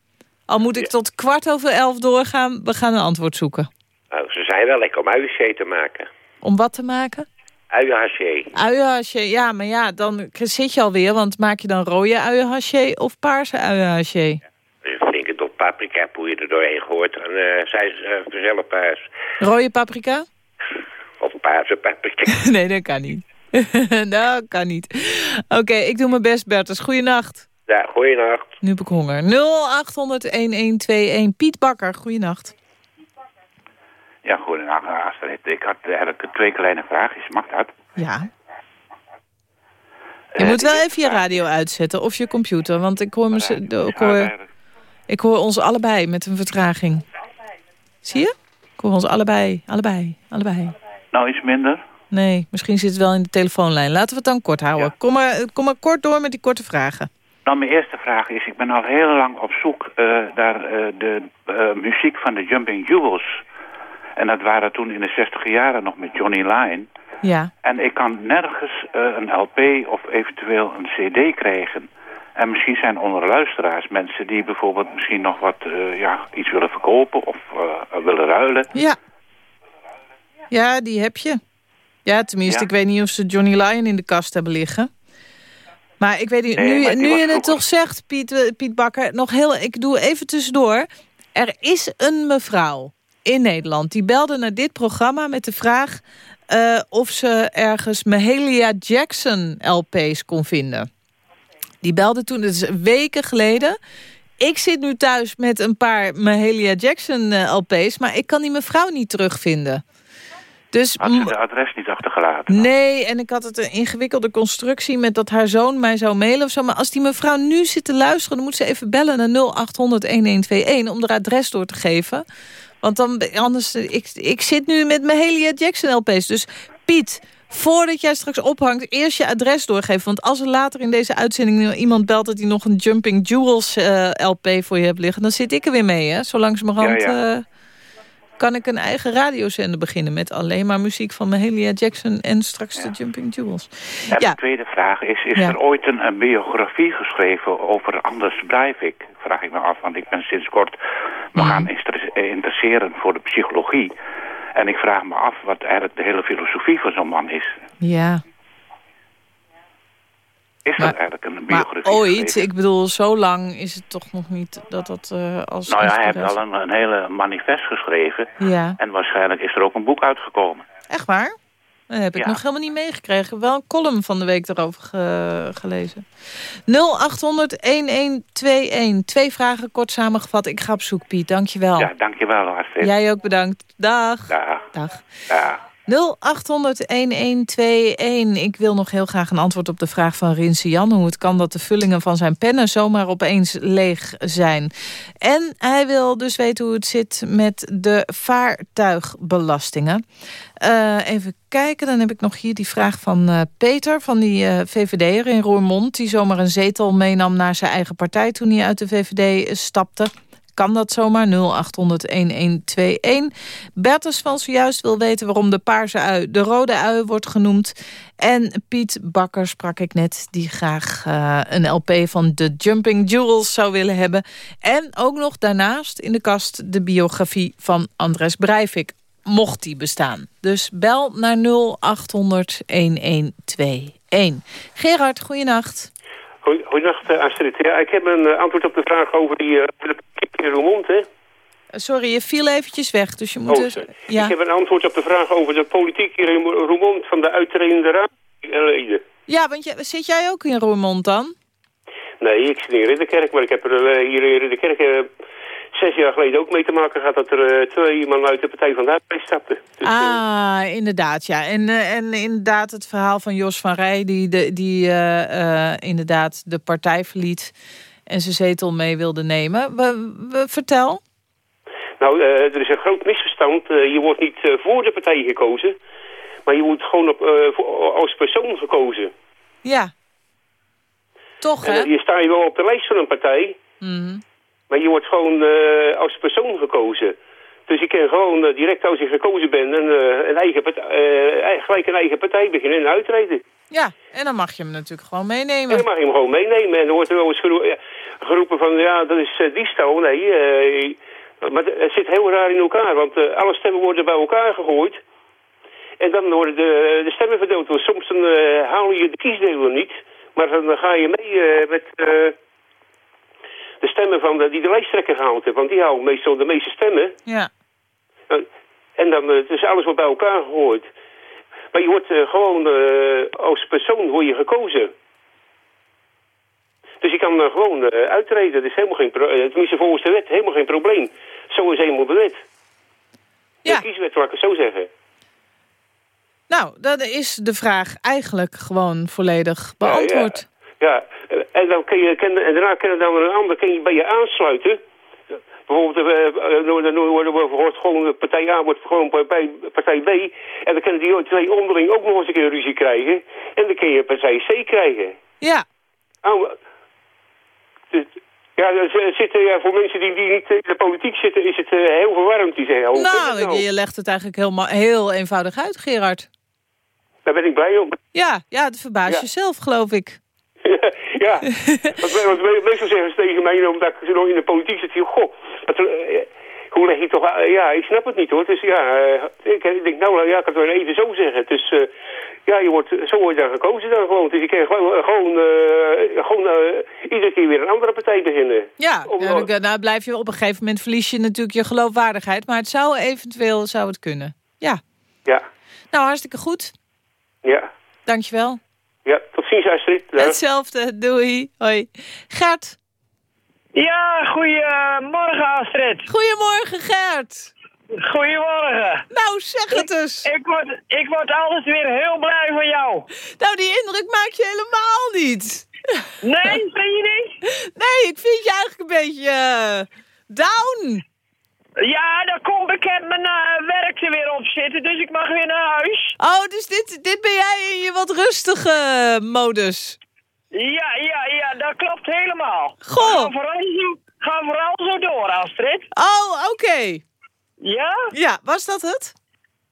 Al moet ik Ja. tot kwart over elf doorgaan. We gaan een antwoord zoeken. Nou, ze zijn wel lekker om uienhaché te maken. Om wat te maken? Uienhaché. Uienhaché, ja, maar ja, dan zit je alweer. Want maak je dan rode uienhaché of paarse uienhaché? Een flinke dot paprika poeier er doorheen. Dan eh zijn ze uh, vanzelf paars. Rode paprika? Of paarse paprika. nee, dat kan niet. dat kan niet. Oké, ik doe mijn best, Bertus. Goeienacht. Ja, goeienacht. Nu heb ik honger. 0800-1121. Piet Bakker, goeienacht. Ja, goedenavond Astrid. Ik had eigenlijk twee kleine vraagjes. Mag dat? Ja. Je Eh, moet wel even je radio uitzetten of je computer. Want ik hoor, me, ik hoor, ik hoor ons allebei met een vertraging. Zie je? Ik hoor ons allebei, allebei, allebei. Nou, iets minder. Nee, misschien zit het wel in de telefoonlijn. Laten we het dan kort houden. Ja. Kom, maar, kom maar kort door met die korte vragen. Nou, mijn eerste vraag is, ik ben al heel lang op zoek eh, naar eh, de eh, muziek van de Jumping Jewels. En dat waren toen in de 60 jaren nog met Johnny Lyon. Ja. En ik kan nergens een LP of eventueel een CD krijgen. En misschien zijn onder luisteraars mensen die bijvoorbeeld misschien nog wat, ja, iets willen verkopen of willen ruilen. Ja. Ja, die heb je. Ja, tenminste, Ja. ik weet niet of ze Johnny Lyon in de kast hebben liggen. Maar ik weet niet, Nee, nu, nu je het toch zegt, Piet, eh, Piet Bakker, nog heel, ik doe even tussendoor. Er is een mevrouw in Nederland die belde naar dit programma met de vraag eh, of ze ergens Mahalia Jackson LP's kon vinden. Die belde toen, dat is weken geleden. Ik zit nu thuis met een paar Mahalia Jackson eh, LP's, maar ik kan die mevrouw niet terugvinden. Dus Had ze de adres niet achtergelaten? Nee, en ik had het een ingewikkelde constructie... met dat haar zoon mij zou mailen of zo. Maar als die mevrouw nu zit te luisteren... dan moet ze even bellen naar 0800-1121... om haar adres door te geven. Want dan, anders... Ik, ik zit nu met mijn Helia Jackson LP's. Dus Piet, voordat jij straks ophangt... eerst je adres doorgeven. Want als er later in deze uitzending iemand belt... dat hij nog een Jumping Jewels eh, LP voor je hebt liggen... dan zit ik er weer mee, hè? Zo langzamerhand... Ja, ja. eh, kan ik een eigen radiozender beginnen... met alleen maar muziek van Mahalia Jackson en straks de Jumping Jewels. En Ja. de tweede vraag is, is er ooit een, een biografie geschreven over Anders Breivik? Vraag ik me af, want ik ben sinds kort me Mhm. gaan eh, interesseren voor de psychologie. En ik vraag me af wat eigenlijk de hele filosofie van zo'n man is. Ja. Is Maar- dat eigenlijk een Maar biografie? ooit, geweest? ik bedoel, zo lang is het toch nog niet dat dat eh, als Nou ja, hij heeft al een, een hele manifest geschreven. Ja, En waarschijnlijk is er ook een boek uitgekomen. echt waar? Dat heb ik Ja. nog helemaal niet meegekregen. Wel een column van de week erover ge- gelezen. 0800-1121. Twee vragen kort samengevat. Ik ga op zoek, Piet. Dankjewel. Ja, dankjewel Astrid. Jij ook bedankt. Dag. Ja, Dag. ja. 0800-1121. Ik wil nog heel graag een antwoord op de vraag van Rinse Jan... hoe het kan dat de vullingen van zijn pennen zomaar opeens leeg zijn. En hij wil dus weten hoe het zit met de vaartuigbelastingen. Eh, even kijken, dan heb ik nog hier die vraag van eh, Peter... van die eh, VVD'er in Roermond... die zomaar een zetel meenam naar zijn eigen partij... toen hij uit de VVD stapte kan dat zomaar 0800-1121. Bertus van zojuist wil weten waarom de paarse ui de rode ui wordt genoemd. En Piet Bakker sprak ik net, die graag eh, een LP van The Jumping Jewels zou willen hebben. En ook nog daarnaast in de kast de biografie van Andres Breivik. Mocht die bestaan. Dus bel naar 0800-1121. Gerard, goeienacht. Goeie- Goedenacht, eh, Astrid. Ja, ik heb een eh, antwoord op de vraag over die eh, politiek in Roermond, hè? Sorry, je viel eventjes weg, dus je moet... Oh, dus- ja. Ik heb een antwoord op de vraag over de politiek in Roer- Roermond van de uittredende raadleden. Ja, want je, zit jij ook in Roermond dan? Nee, ik zit in Ridderkerk, maar ik heb er hier in Ridderkerk zes jaar geleden ook mee te maken gehad dat er eh, twee man uit de Partij van de Arbeid stapten. Dus, eh, ah, inderdaad, ja. En, eh, en inderdaad het verhaal van Jos van Rij... die, de, die inderdaad de partij verliet en zijn zetel mee wilde nemen. We, we- vertel. Nou, er is een groot misverstand. Je wordt niet voor de partij gekozen, maar je wordt gewoon op, voor- als persoon gekozen. Ja. Toch, hè? je sta je wel op de lijst van een partij, Mhm. Maar je wordt gewoon eh, als persoon gekozen. Dus je kan gewoon eh, direct als je gekozen bent een, eh, een eigen partij, gelijk een eigen partij beginnen en uittreden. Ja, en dan mag je hem natuurlijk gewoon En meenemen. dan mag je hem gewoon meenemen. En dan wordt er wel eens gero- ja, geroepen van ja, dat is uh, diefstal. Nee, maar het zit heel raar in elkaar. Want alle stemmen worden bij elkaar gegooid. En dan worden de, de stemmen verdeeld. Want soms dan, haal je de kiesdelen niet. Maar dan ga je mee met de stemmen van de, die de lijsttrekker gehaald. Want die houden meestal de meeste stemmen. Ja. En dan, eh, dus alles wordt bij elkaar gegooid. Maar je wordt eh, gewoon eh, als persoon word je gekozen. Dus je kan eh, gewoon uittreden. Dat is helemaal geen tenminste volgens de wet helemaal geen probleem. Zo is helemaal de wet. Ja. De kieswet, laat ik het zo zeggen. Nou, dan is de vraag eigenlijk gewoon volledig beantwoord. Ja, eh, en, dan kun je, kan, en daarna kunnen dan een ander kun je bij je aansluiten. Bijvoorbeeld, eh, eh, we wordt gewoon de partij A wordt gewoon bij partij B. En dan kunnen die twee onderling ook nog eens een keer ruzie krijgen. En dan kun je partij C krijgen. Ja. Oh, dus- ja, zitten, ja, voor mensen die, die niet in de politiek zitten, is het eh, heel verwarrend. Die zeggen, kan het Nou, nou? je legt het eigenlijk heel, heel eenvoudig uit, Gerard. Daar ben ik blij om. Ja, ja het verbaast Ja. jezelf, geloof ik. Ja, want, want me- meestal zeggen ze tegen mij, omdat ik zo nog in de politiek zit, joh, goh, eh, hoe leg je toch, aan- ja, ik snap het niet hoor. Dus ja, eh, ik, ik denk, nou ja, ik kan het wel even zo zeggen. Dus eh, ja, je wordt, zo word je dan gekozen dan gewoon. Dus je kan gewoon, eh, gewoon, eh, gewoon eh, iedere keer weer een andere partij beginnen. Ja, Om- nou, dan- nou blijf je op een gegeven moment verlies je natuurlijk je geloofwaardigheid. Maar het zou eventueel zou het kunnen. Ja. Ja, Nou, hartstikke goed. ja, Dankjewel. Astrid. Hetzelfde. Doei. Hoi. Gert. Ja, goedemorgen Astrid. Goedemorgen, Gert. Goedemorgen. Nou, zeg het eens. Ik word, ik word altijd weer heel blij van jou. Nou, die indruk maak je helemaal niet. Nee, vind je niet? Nee, ik vind je eigenlijk een beetje eh, down. Ja, dan komt bekend mijn eh, werk er weer op zitten, dus ik mag weer naar huis. Oh, dus dit, dit ben jij in je wat rustige modus. Ja, ja, ja, dat klopt helemaal. Goh. Ga vooral zo, ga vooral zo door, Astrid. Oh, oké. Ja? Ja, was dat het?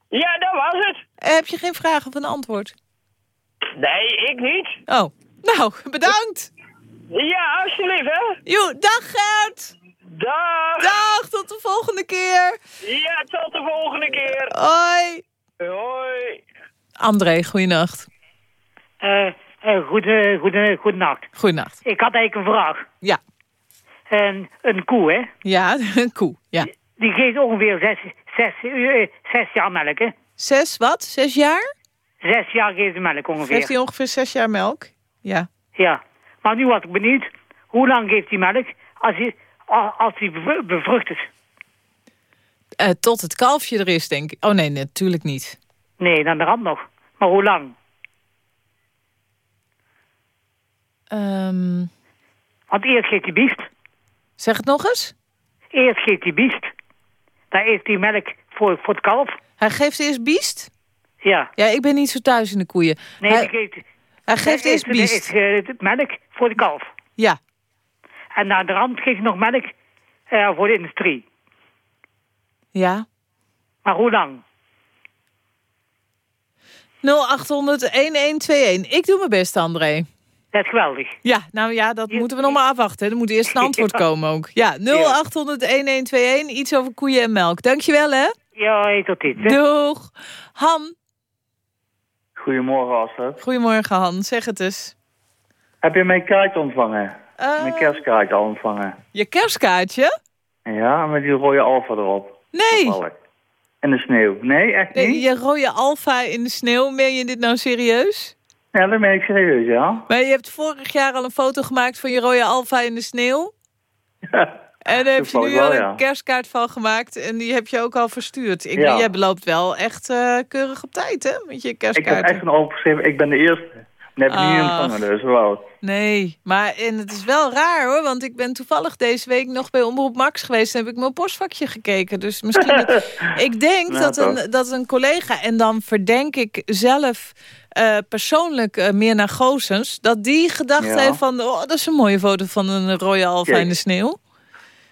Ja, dat was het. Eh, Heb je geen vraag of een antwoord? Nee, ik niet. Oh, nou, bedankt. Ja, alsjeblieft, hè. Jo, dag Gert. Dag! Dag, tot de volgende keer. Ja, tot de volgende keer. Hoi. Hoi. André, goeienacht. Eh, eh, goede, goede, goedenacht. Goedenacht. Ik had eigenlijk een vraag. Ja. En een koe, hè? Ja, een koe. Ja. Die geeft ongeveer zes, zes, eh, zes jaar melk, hè? Zes wat? Zes jaar? Zes jaar geeft de melk ongeveer. Geeft hij ongeveer zes jaar melk? Ja. Ja. Maar nu was ik benieuwd. Hoe lang geeft die melk als hij, als hij bev- bevrucht is? Eh, tot het kalfje er is, denk ik. Oh nee, natuurlijk niet. Nee, dan de rand nog. Maar hoe lang? Ehm, Want eerst geeft hij biest. zeg het nog eens. Eerst geeft hij biest. Dan heeft hij melk voor, voor het kalf. Hij geeft eerst biest? Ja. Ja, ik ben niet zo thuis in de koeien. Nee, hij, die geeft, hij geeft hij eerst biest. heeft, eh, melk voor de kalf. Ja. En na de rand geeft hij nog melk eh, voor de industrie. Ja. Maar hoe lang? 0800-1121. Ik doe mijn best, André. Dat is geweldig. Ja, nou ja, dat moeten we nog maar afwachten. Er moet eerst een antwoord komen ook. Ja, 0800-1121. Iets over koeien en melk. Dankjewel, hè. Ja, tot ziens. hè. Doeg. Han. Goedemorgen, Astrid. Goedemorgen, Han. Zeg het eens. Heb je mijn kaartje ontvangen? Eh. Mijn kerstkaartje al ontvangen? Je kerstkaartje? Ja, met die rode alfa erop. Nee. Toevallig. In de sneeuw. Nee, echt Nee, niet? je rode alfa in de sneeuw. Meen je dit nou serieus? Ja, dat ben ik serieus, ja. Maar je hebt vorig jaar al een foto gemaakt van je rode alfa in de sneeuw. En daar heb je nu wel, al een ja. kerstkaart van gemaakt. En die heb je ook al verstuurd. Ik, Ja. Jij beloopt wel echt eh, keurig op tijd, hè? Met je Ik heb kerstkaart. echt een opgeschreven, ik ben de eerste. Niet ontvangen, dus. Nee, maar en het is wel raar hoor. Want ik ben toevallig deze week nog bij Omroep Max geweest. En heb ik mijn postvakje gekeken. Dus misschien... ik denk Nou, dat, toch. een, dat een collega... En dan verdenk ik zelf eh, persoonlijk eh, meer naar Goosens... dat die gedacht Ja. heeft van... Oh, dat is een mooie foto van een rode in de sneeuw.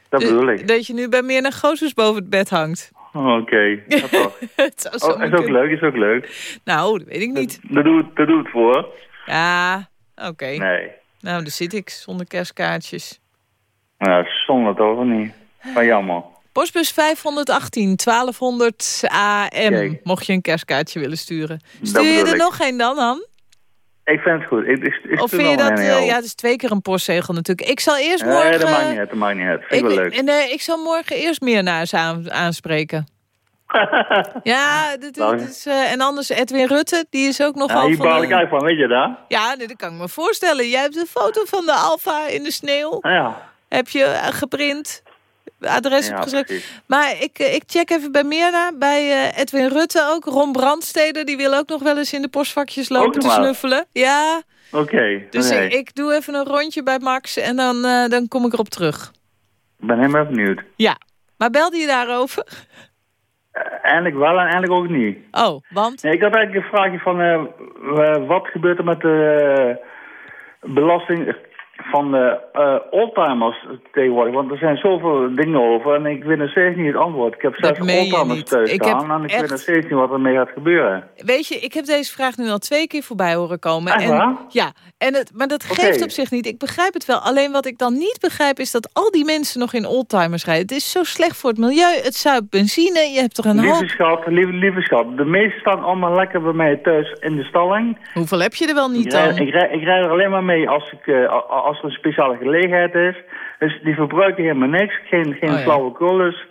Dat Dus bedoel ik. Dat je nu bij meer naar Goosens boven het bed hangt. Oké, dat toch. het zou Oh, is ook leuk, is ook leuk. Nou, dat weet ik niet. Dat doet, dat doet het voor. Ja, oké. Nee. Nou, daar zit ik zonder kerstkaartjes. Nou, zonde toch of niet? Maar jammer. Postbus 518 1200 AM. Kijk. Mocht je een kerstkaartje willen sturen. Stuur je er ik. nog een dan, Han? Ik vind het goed. Ik, ik, ik Of vind je dat... eh, ja, het is twee keer een postzegel natuurlijk. Ik zal eerst Nee, morgen... dat maakt niet uit, dat maakt niet uit. Vind ik wel leuk. nee, ik zal morgen eerst meer naar ze aan- aanspreken. ja, dit, Nou, dit is, eh, en anders Edwin Rutte, die is ook Ja, nogal hier van... baal ik uit van, weet je dat? Ja, nee, dat kan ik me voorstellen. Jij hebt een foto van de Alfa in de sneeuw. Ah, ja. Heb je eh, geprint. Adres Ja, opgeschreven. precies. Maar ik, eh, ik check even bij Mirna, bij Edwin Rutte ook. Ron Brandsteder, die wil ook nog wel eens in de postvakjes lopen te snuffelen. Ja, Oké, dus ik, ik doe even een rondje bij Max en dan, dan kom ik erop terug. Ik ben helemaal benieuwd. Ja, maar belde je daarover? Eindelijk wel en eindelijk ook niet. Oh, want? Nee, ik had eigenlijk een vraagje van... eh, w- wat gebeurt er met de eh, belasting van de eh, oldtimers tegenwoordig? Want er zijn zoveel dingen over en ik weet nog steeds niet het antwoord. Ik heb zes je oldtimers thuis Ik staan en ik echt- weet nog steeds niet wat ermee gaat gebeuren. Weet je, ik heb deze vraag nu al twee keer voorbij horen komen. Echt en, waar? Ja, en het, maar dat geeft op zich niet. Ik begrijp het wel. Alleen wat ik dan niet begrijp is dat al die mensen nog in oldtimers rijden. Het is zo slecht voor het milieu. Het zuipt benzine. Je hebt er een Lieve hoop... schat, lieve, lieve schat. De meeste staan allemaal lekker bij mij thuis in de stalling. Hoeveel heb je er wel niet Ik dan? ik, rijd, ik er alleen maar mee als, ik, eh, als er een speciale gelegenheid is. Dus die verbruiken helemaal niks. Geen, geen Oh ja. flauwekul dus.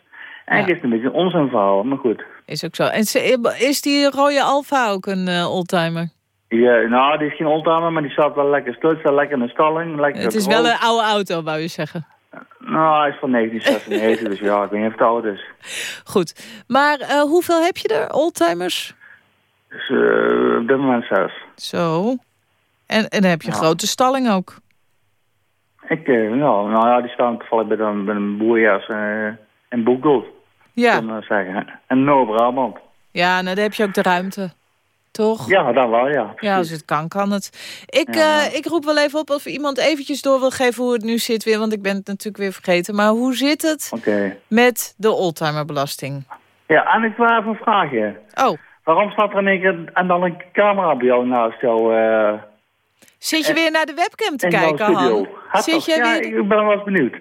Eigenlijk is het een beetje een onzin verhaal, maar goed. Is ook zo. En is die rode Alfa ook een eh, oldtimer? Ja, nou, die is geen oldtimer, maar die staat wel lekker stil. staat lekker in de stalling. Lekker Het is wel een oude auto, wou je zeggen. Nou, hij is van 1996, dus ja, ik weet niet of het oud is. Goed. Maar eh, hoeveel heb je er, oldtimers? Dus eh, op dit moment zes. Zo. En, en dan heb je grote stalling ook. Ik, eh, nou, nou ja, die staan toevallig bij een, bij een boerjas eh in Boekdorp. Ja. Kan ik zeggen. En Noord-Brabant. Ja, nou dan heb je ook de ruimte. Toch? Ja, dan wel, ja. Ja, als het kan, kan het. Ik, Ja. eh, ik roep wel even op of iemand eventjes door wil geven hoe het nu zit weer. Want ik ben het natuurlijk weer vergeten. Maar hoe zit het met de oldtimerbelasting? Ja, en ik wil even een vraagje. Oh. Waarom staat er in één keer en dan een camera bij jou naast jou? eh Zit je weer naar de webcam te kijken? Han? Zit ja, weer... ik ben wel eens benieuwd.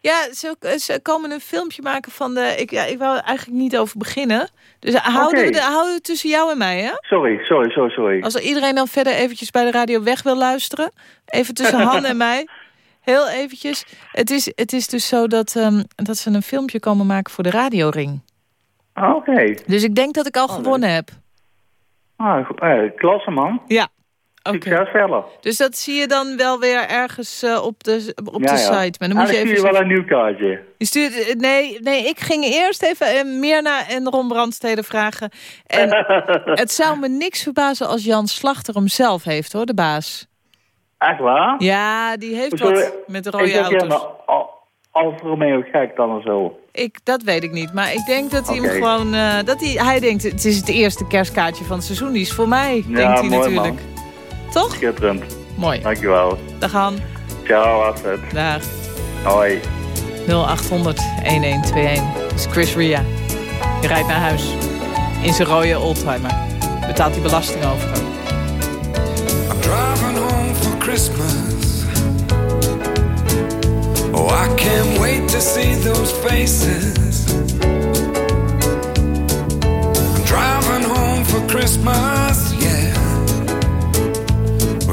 Ja, ze, ze komen een filmpje maken van de... Ik, ja, ik wou er eigenlijk niet over beginnen. Dus houden, Oké. we de, houden we het tussen jou en mij, hè? Sorry, sorry, sorry, sorry. Als er iedereen dan verder eventjes bij de radio weg wil luisteren. Even tussen Han en mij. Heel eventjes. Het is, het is dus zo dat, ehm, dat ze een filmpje komen maken voor de radioring. Oké. Dus ik denk dat ik al gewonnen heb. Ah, eh, klasse man. Ja. Verder. Dus dat zie je dan wel weer ergens eh, op de, op Ja, de site. Maar dan moet je even... stuur je wel een nieuw kaartje. Je stuurt, eh, nee, nee, ik ging eerst even eh, Mirna en Ron Brandstede vragen. En het zou me niks verbazen als Jan Slachter hem zelf heeft, hoor, de baas. Echt waar? Ja, die heeft Zo, wat met ik rode denk, ja, auto's. Al- Alfa Romeo gek dan of zo. Ik, dat weet ik niet, maar ik denk dat hij hem gewoon... dat hij, hij denkt, het is het eerste kerstkaartje van het seizoen. Die is voor mij, Ja, denkt hij mooi, natuurlijk. man. Toch? Schitterend. Mooi. Dankjewel. Dag Han. Ciao, Astrid. Dag. Hoi. 0800 1121. Dat is Chris Ria. Je rijdt naar huis. In zijn rode oldtimer. Betaalt hij belasting over hem. I'm driving home for Christmas. Oh, I can't wait to see those faces. I'm driving home for Christmas,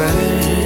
sand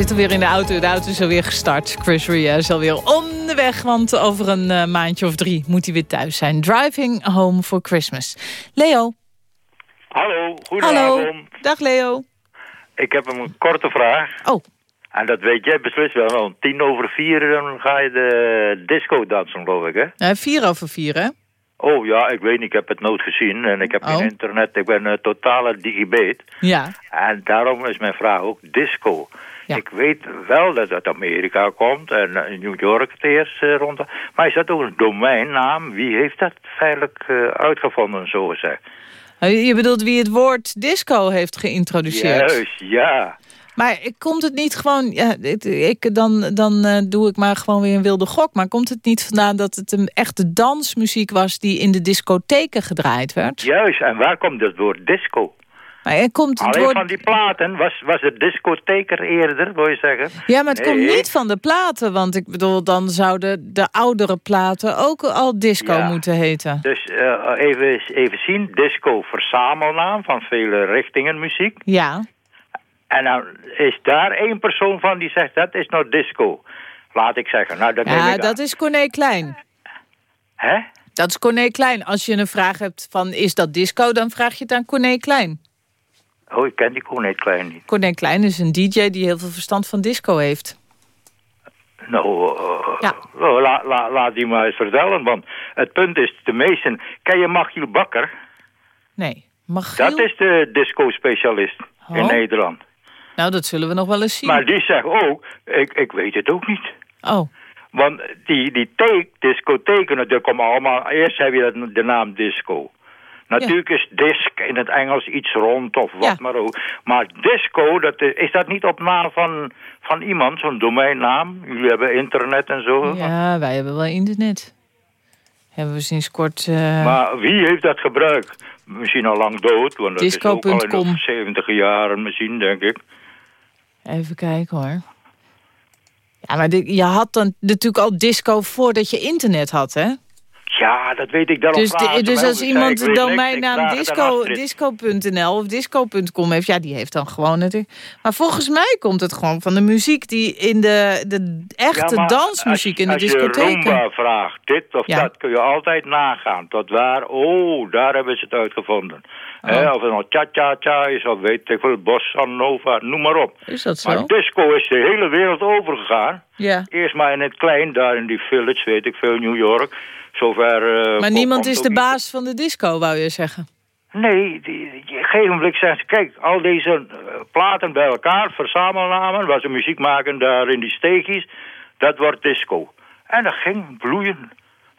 zit alweer in de auto. De auto is alweer gestart. Chris Ria is alweer onderweg, want over een eh, maandje of drie moet hij weer thuis zijn. Driving home for Christmas. Leo. Hallo, goedenavond. Hallo. Dag Leo. Ik heb een korte vraag. Oh. En dat weet jij beslist wel. Want tien over vier dan ga je de disco dansen, geloof ik, hè? Eh, vier over vier, hè? Oh ja, ik weet niet, ik heb het nooit gezien en ik heb Oh. geen internet. Ik ben een totale digibeet. Ja. En daarom is mijn vraag ook disco. Ik weet wel dat het uit Amerika komt en eh, New York het eerst eh, rond. Maar is dat ook een domeinnaam? Wie heeft dat feitelijk eh, uitgevonden, zo gezegd? Je bedoelt wie het woord disco heeft geïntroduceerd? Juist, ja. Maar komt het niet gewoon... Ja, ik, dan dan doe ik maar gewoon weer een wilde gok. Maar komt het niet vandaan dat het een echte dansmuziek was... die in de discotheken gedraaid werd? Juist, en waar komt het woord disco? Maar er komt het Alleen woord... van die platen was, was het discotheker eerder, wil je zeggen? Ja, maar het komt niet van de platen. Want ik bedoel, dan zouden de oudere platen ook al disco Ja. moeten heten. Dus eh, even, even zien, disco verzamelnaam van vele richtingen muziek. Ja. En dan is daar één persoon van die zegt, dat is nou disco. Laat ik zeggen, nou dat Ja, dat aan. is Corné Klein. Hè? Dat is Corné Klein. Als je een vraag hebt van is dat disco, dan vraag je het aan Corné Klein. Oh, ik ken die Cornet Klein niet. Corné Klein is een DJ die heel veel verstand van disco heeft. Nou, eh, oh, la, la, laat die maar eens vertellen, want het punt is, de meesten... Ken je Machiel Bakker? Nee. Magiel? Dat is de disco-specialist in Oh. Nederland. Nou, dat zullen we nog wel eens zien. Maar die zegt ook, ik, ik weet het ook niet. Oh. Want die, die take, discotheken, dat komt allemaal... Eerst heb je de naam disco. Natuurlijk is disc in het Engels iets rond of wat maar ook. Maar disco, dat is, is dat niet op naam van, van iemand, zo'n domeinnaam? Jullie hebben internet en zo. Ja, wij hebben wel internet. Hebben we sinds kort... eh, Maar wie heeft dat gebruikt? Misschien al lang dood, want dat is ook al in de 70 jaren misschien, denk ik. Even kijken hoor. Ja, maar je had dan natuurlijk al disco voordat je internet had, hè? Ja, dat weet ik. Daarom Dus, vragen de- dus als ook. Iemand de domeinnaam vraag het aan disco, disco.nl of disco.com heeft... ja, die heeft dan gewoon natuurlijk... Maar volgens mij komt het gewoon van de muziek... die in de, de echte Ja, dansmuziek in de als je. Roomba vraagt, dit of Ja. dat, kun je altijd nagaan. Tot waar, oh, daar hebben ze het uitgevonden. Oh. Hè, of het nou cha-cha-cha is, of weet ik veel, bossa nova, noem maar op. Is dat zo? Maar disco is de hele wereld overgegaan. Ja. Eerst maar in het klein, daar in die village, weet ik veel, New York. Zover... eh, Maar niemand is de niet. baas van de disco, wou je zeggen. Nee, die, moment zeggen ze, kijk, al deze eh, platen bij elkaar, verzamelnamen, waar ze muziek maken daar in die steegjes, dat wordt disco. En dat ging bloeien.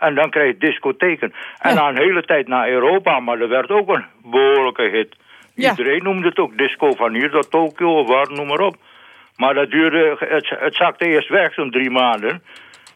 En dan krijg je discotheken. En na een hele tijd naar Europa, maar dat werd ook een behoorlijke hit. Iedereen noemde het ook disco van hier tot Tokio of waar, noem maar op. Maar dat duurde, het, het zakte eerst weg, zo'n drie maanden.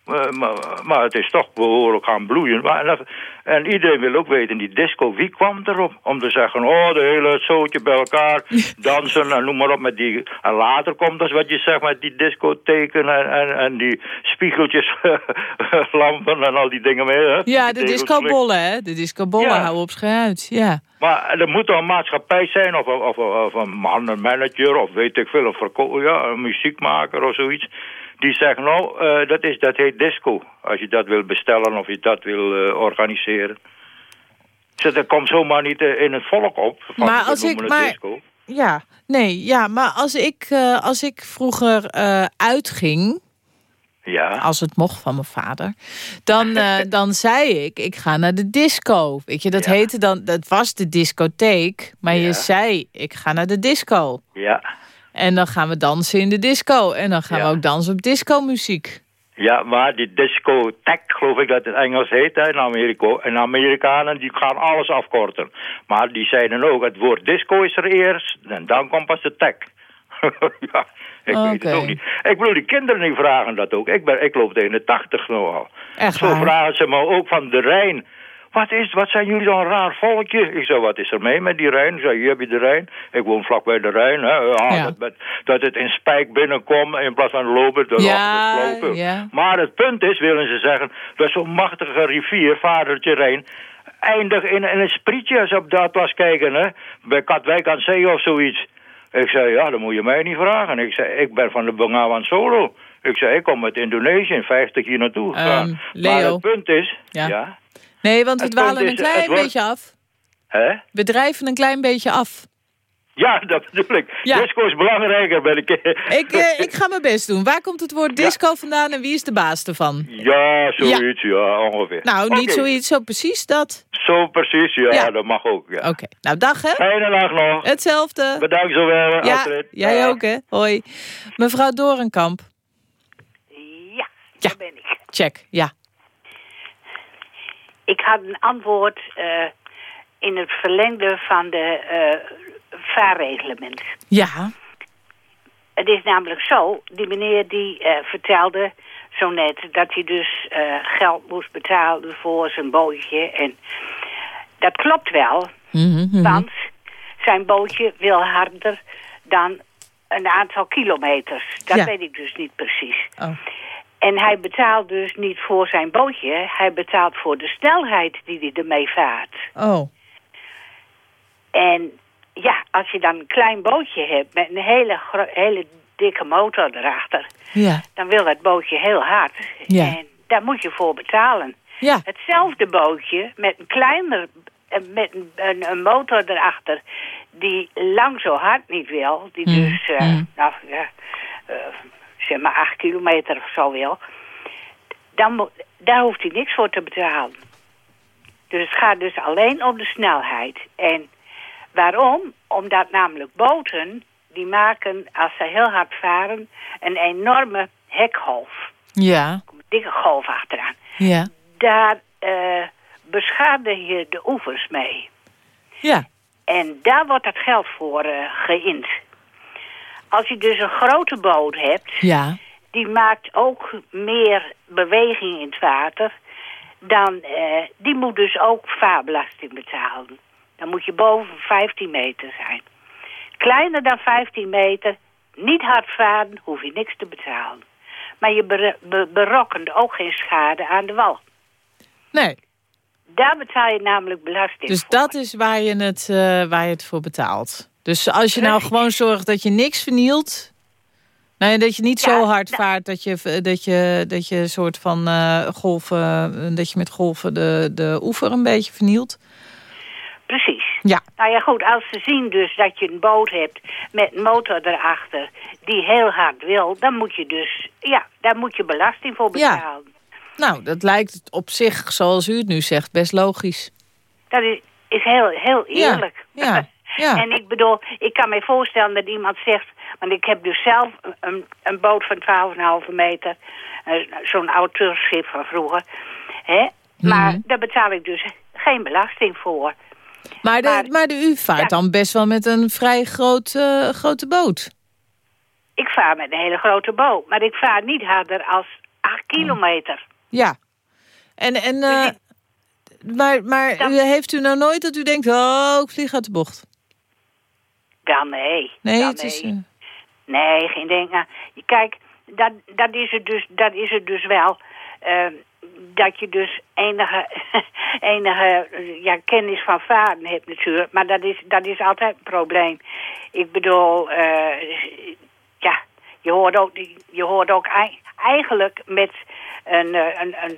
Maar, maar, maar het is toch behoorlijk gaan bloeien. Maar, en, dat- en iedereen wil ook weten, die disco, wie kwam erop? Om te zeggen, oh, de hele zootje bij elkaar, dansen en noem maar op. Met die, en later komt dus wat je zegt met die discotheken en, en, en die spiegeltjes, lampen en al die dingen mee. Hè? Ja, de discobollen, hè? De discobollen, Ja. hou op uit. Ja. maar er moet toch een maatschappij zijn, of, of, of een man, een manager, of weet ik veel, verko- ja, een muziekmaker of zoiets. Die zegt, nou, eh, dat, is, dat heet disco. Als je dat wil bestellen of je dat wil eh, organiseren. Dus dat komt zomaar niet eh, in het volk op. Van, Maar als ik maar- disco. Ja, nee, ja, maar als ik, als ik vroeger uitging, Ja. als het mocht van mijn vader, dan, dan zei ik, ik ga naar de disco. Weet je, dat heette dan, dat was de discotheek, maar je zei, ik ga naar de disco. Ja. En dan gaan we dansen in de disco. En dan gaan Ja. we ook dansen op discomuziek. Ja, maar die disco tech, geloof ik dat het Engels heet hè, in Amerika. En Amerikanen die gaan alles afkorten. Maar die zeiden ook, het woord disco is er eerst en dan komt pas de tech. ja, ik weet het ook niet. Ik bedoel, die kinderen die vragen dat ook. Ik, ben, ik loop tegen de tachtig nu al. Echt Zo vragen ze me ook van de Rijn. Wat, is, wat zijn jullie dan een raar volkje? Ik zei, wat is er mee met die Rijn? Ik zei, hier heb je de Rijn. Ik woon vlakbij de Rijn. Hè. Ja. Dat, met- dat het in Spijk binnenkomt in plaats van lopen. Dat Ja, ja. Maar het punt is, willen ze zeggen, dat zo'n machtige rivier, vadertje Rijn, eindigt in, in een sprietje als op dat was kijken, hè? Bij Katwijk aan Zee of zoiets. Ik zei, ja, dat moet je mij niet vragen. Ik zei, ik ben van de Bengawan Solo. Ik zei, ik kom uit Indonesië in 50 hier naartoe. Ehm, Maar het punt is, Ja. ja, Nee, want we Het dwalen een is, klein wordt- beetje af. hè? We drijven een klein beetje af. Ja, dat bedoel ik. Ja. Disco is belangrijker. Ben ik. Ik, eh, ik ga mijn best doen. Waar komt het woord disco vandaan en wie is de baas ervan? Ja, zoiets, ja, ongeveer. Nou, niet zoiets, zo precies dat. Zo precies, ja, Ja. dat mag ook. Ja. Oké, nou dag hè. Fijne dag nog. Hetzelfde. Bedankt zowel, Ja, Astrid. jij Dag. ook hè. Hoi. Mevrouw Dorenkamp. Ja, Ja. daar ben ik. Check, ja. Ik had een antwoord eh, in het verlengde van de eh vaarreglement. Ja. Het is namelijk zo, die meneer die eh, vertelde zo net dat hij dus geld moest betalen voor zijn bootje. En dat klopt wel, Mhm, want zijn bootje wil harder dan een aantal kilometers. Dat Ja. weet ik dus niet precies. Oh. En hij betaalt dus niet voor zijn bootje. Hij betaalt voor de snelheid die hij ermee vaart. Oh. En ja, als je dan een klein bootje hebt met een hele, hele dikke motor erachter... Ja. dan wil dat bootje heel hard. Ja. En daar moet je voor betalen. Ja. Hetzelfde bootje met een kleiner... eh, met een, een, motor erachter die lang zo hard niet wil... die Mm, dus, mm. nou ja, eh, zeg maar acht kilometer of zo wil... Dan daar hoeft hij niks voor te betalen. Dus het gaat dus alleen om de snelheid. En waarom? Omdat namelijk boten, die maken, als ze heel hard varen, een enorme hekgolf. Ja. Een dikke golf achteraan. Ja. Daar eh beschadig je de oevers mee. Ja. En daar wordt dat geld voor eh geïnd. Als je dus een grote boot hebt, Ja. die maakt ook meer beweging in het water. Dan, eh, die moet dus ook vaarbelasting betalen. Dan moet je boven 15 meter zijn. Kleiner dan 15 meter, niet hard varen, hoef je niks te betalen. Maar je ber- be- berokkent ook geen schade aan de wal. Nee. Daar betaal je namelijk belasting Dus voor. dat is waar je, het, eh, waar je het voor betaalt. Dus als je nou gewoon zorgt dat je niks vernielt... Nee, dat je niet zo hard vaart dat je, dat je, dat je een soort van eh, golven... dat je met golven de, de oever een beetje vernielt. Precies. Ja. Nou ja, goed, als ze zien dus dat je een boot hebt met een motor erachter die heel hard wil, dan moet je dus, ja, daar moet je belasting voor Ja. betalen. Nou, dat lijkt op zich, zoals u het nu zegt, best logisch. Dat is, is heel, heel Ja, eerlijk. ja, ja. en ik bedoel, ik kan me voorstellen dat iemand zegt, want ik heb dus zelf een, een boot van 12,5 meter, eh, zo'n auteurschip van vroeger, hè? maar Mhm. daar betaal ik dus geen belasting voor. Maar, de, Maar- maar de, u vaart Ja. dan best wel met een vrij groot, eh, grote boot. Ik vaar met een hele grote boot, maar ik vaar niet harder als 8 kilometer. Ja. En, en, eh, maar maar u, heeft u nou nooit dat u denkt, oh, ik vlieg uit de bocht? Dan nee. Nee, dan het is... nee. eh, Nee, geen ding. Kijk, dat, dat, is het dus, dat is het dus wel. eh, dat je dus enige, enige eh, ja, kennis van varen hebt natuurlijk. Maar dat is, dat is altijd een probleem. Ik bedoel, eh, ja, je hoort ook, je hoort ook ei- eigenlijk met een, een, een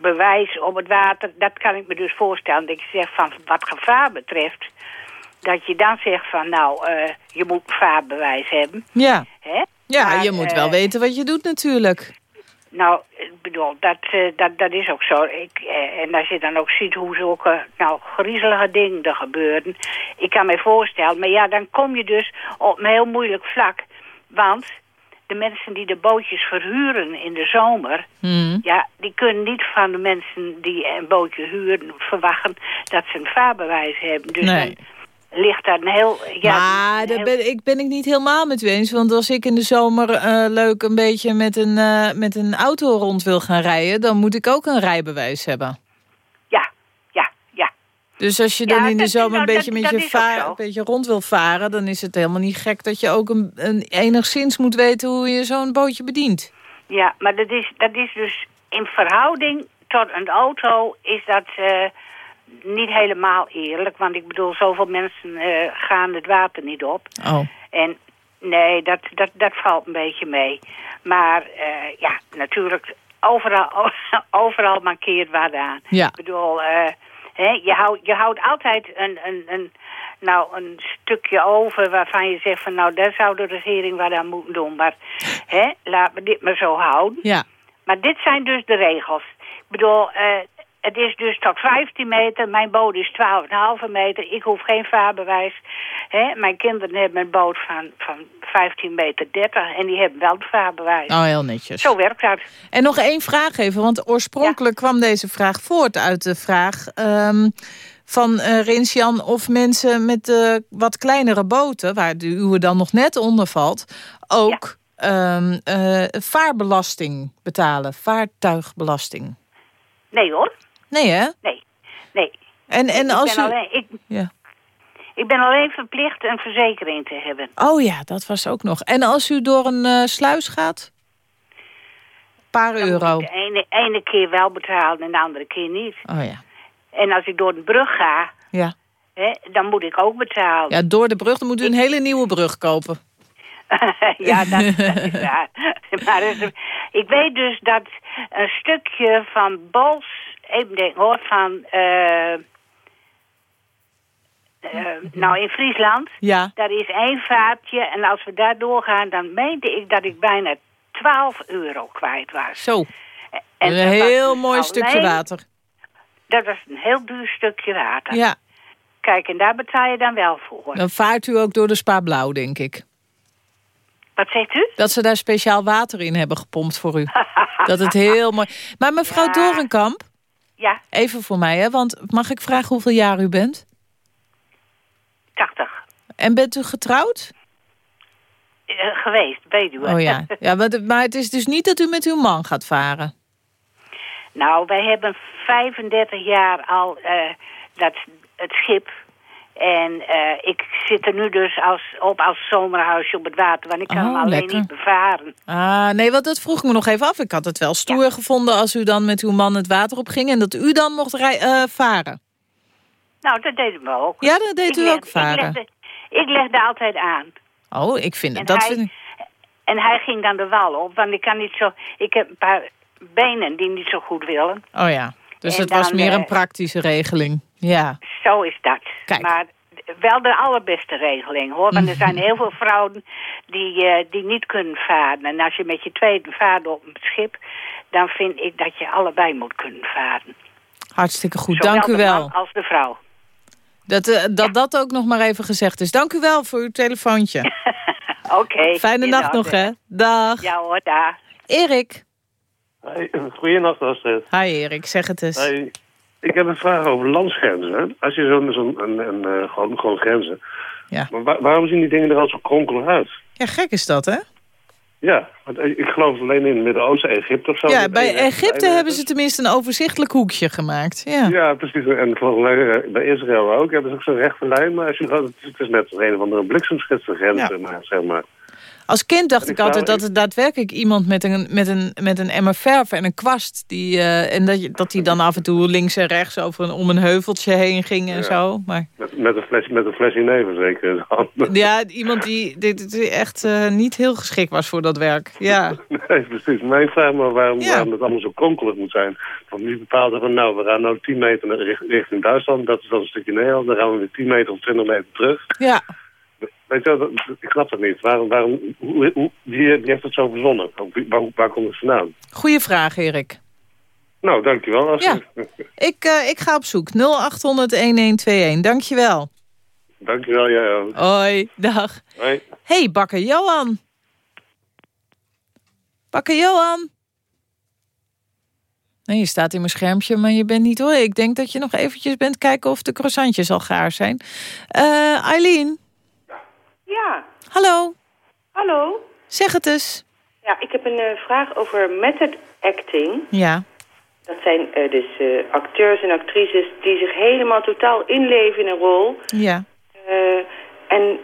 bewijs op het water. Dat kan ik me dus voorstellen. Dat je zegt van wat gevaar betreft. Dat je dan zegt van nou, eh, je moet vaarbewijs hebben. ja. Hè? Ja, Maar, je moet wel eh, weten wat je doet natuurlijk. Nou, ik bedoel, dat, eh, dat, dat is ook zo. Ik, en als je dan ook ziet hoe zulke nou, griezelige dingen er gebeuren. Ik kan me voorstellen, maar ja, dan kom je dus op een heel moeilijk vlak. Want de mensen die de bootjes verhuren in de zomer... Hmm. Ja, die kunnen niet van de mensen die een bootje huren verwachten dat ze een vaarbewijs hebben. Dus Nee. dan ligt daar een heel... Ja, maar daar heel- ben, ik ben ik niet helemaal met u eens. Want als ik in de zomer eh, leuk een beetje met een, eh, met een auto rond wil gaan rijden... dan moet ik ook een rijbewijs hebben. Ja, ja, ja. Dus als je Ja, dan in de zomer een nou, beetje dat- met dat je, vaar, een beetje rond wil varen... dan is het helemaal niet gek dat je ook een, een enigszins moet weten... hoe je zo'n bootje bedient. Ja, maar dat is, dat is dus in verhouding tot een auto is dat eh, niet helemaal eerlijk. Want ik bedoel, zoveel mensen eh, gaan het water niet op. Oh. En nee, dat, dat, dat valt een beetje mee. Maar eh, ja, natuurlijk, overal, overal mankeert wat aan. Ja. Ik bedoel, eh, Hè, je, houdt, je houdt altijd een, een, een, nou, een stukje over waarvan je zegt van nou, daar zou de regering wat aan moeten doen. Maar hè, laat me dit maar zo houden. Ja. Maar dit zijn dus de regels. Ik bedoel, het is dus tot 15 meter. Mijn boot is 12,5 meter. Ik hoef geen vaarbewijs. Hè? Mijn kinderen hebben een boot van, van 15 meter 30. En die hebben wel het vaarbewijs. Oh, heel netjes. Zo werkt dat. En nog één vraag even, want oorspronkelijk kwam deze vraag voort uit de vraag ehm, van eh Rins-Jan of mensen met eh, wat kleinere boten, waar de uwe dan nog net onder valt, ook ehm, eh, vaarbelasting betalen, vaartuigbelasting. Nee hoor. Nee hè? Nee. Nee. En, en ik als ben u... alleen, ik, Ja. ik ben alleen verplicht een verzekering te hebben. Oh ja, dat was ook nog. En als u door een eh, sluis gaat? Een paar euro. De ene, ene keer wel betalen en de andere keer niet. Oh ja. En als ik door de brug ga, Ja. hè, dan moet ik ook betalen. ja, door de brug, dan moet u een hele nieuwe brug kopen. ja, dat, dat is waar. maar het- ik weet dus dat een stukje van Bols, even denken hoor, van... eh, eh, nou, in Friesland, Ja. daar is één vaartje. En als we daar doorgaan, dan meende ik dat ik bijna 12 euro kwijt was. Zo. En een heel dus mooi stukje water. Dat was een heel duur stukje water. Ja. Kijk, en daar betaal je dan wel voor. Dan vaart u ook door de Spa Blauw, denk ik. Wat zegt u? Dat ze daar speciaal water in hebben gepompt voor u. dat het heel mooi... Maar mevrouw Ja. Dorenkamp, Ja, even voor mij, hè, want mag ik vragen hoeveel jaar u bent? 80. En bent u getrouwd? Eh, geweest, weduwe. Oh ja, ja maar, het- is dus niet dat u met uw man gaat varen. Nou, wij hebben 35 jaar al eh, dat, het schip. En eh, ik zit er nu dus als, op als zomerhuisje op het water. Want ik kan Oh, hem alleen lekker. niet bevaren. Ah, nee, want dat vroeg ik me nog even af. Ik had het wel stoer gevonden als u dan met uw man het water op ging... en dat u dan mocht eh, varen. Nou, dat deden we ook. Ja, dat deed Ik u leg- ook varen. Ik legde, ik legde altijd aan. Oh, ik vind het. En Dat hij- vind ik... En hij ging dan de wal op. Want ik kan niet zo... Ik heb een paar benen die niet zo goed willen. Oh ja, dus En het was meer eh, een praktische regeling. Ja. Zo is dat. Kijk. Maar wel de allerbeste regeling, hoor. Want er zijn heel veel vrouwen die, eh, die niet kunnen varen. En als je met je tweede vaart op een schip... dan vind ik dat je allebei moet kunnen varen. Hartstikke goed, Zowel dank u de wel. man als de vrouw. Dat eh, dat, dat ook nog maar even gezegd is. Dank u wel voor uw telefoontje. Oké. Fijne nacht nog, hè. Dag. Ja hoor, daar. Erik. Hey, goeienacht, Astrid. Hi Erik, zeg het eens. Hey, ik heb een vraag over landsgrenzen. Als je zo'n zo'n een, een, eh, gewoon, gewoon grenzen. Ja. Maar wa- waarom zien die dingen er al zo kronkelig uit? Ja, gek is dat, hè? Ja, want eh, ik geloof alleen in het Midden-Oosten, Egypte of zo. Ja, bij Egypte hebben ze tenminste een overzichtelijk hoekje gemaakt. Ja. Ja, precies. En volgens eh, bij Israël ook. hebben ze ook zo'n rechte lijn. Maar als je, het is- net een of andere bliksemschichtengrens, Ja. maar, zeg maar. Als kind dacht ik altijd dat het daadwerkelijk iemand met een, met een, met een emmer verf en een kwast... Die, eh, en dat, je, dat die dan af en toe links en rechts over een, om een heuveltje heen ging en Ja. zo. Maar Met, met, een fles, met een flesje neven zeker. in ja, iemand die, die echt eh, niet heel geschikt was voor dat werk. Ja. Nee, precies. Maar ik vraag me waarom, Ja. waarom het allemaal zo kronkelig moet zijn. Want nu bepaalde van, nou, we gaan nou 10 meter richting Duitsland. Dat is dan een stukje Nederland. Dan gaan we weer 10 meter of 20 meter terug. ja. Weet je dat- ik snap dat niet. Waarom, waarom, hoe, hoe, wie, wie heeft het zo verzonnen? Waar, waar komt het vandaan? Goeie vraag, Erik. Nou, dankjewel. Als Ja. Ik, eh, ik ga op zoek. 0800-1121. Dankjewel. Dankjewel, jij ook. Hoi, dag. Hoi. hey, bakker Johan. Bakker Johan. Nee, je staat in mijn schermpje, maar je bent niet hoor. Ik denk dat je nog eventjes bent kijken of de croissantjes al gaar zijn. Eh Eileen, Ja, hallo. hallo. Zeg het eens. Ja, ik heb een eh, vraag over method acting. Ja. Dat zijn eh, dus eh, acteurs en actrices die zich helemaal totaal inleven in een rol. Ja. En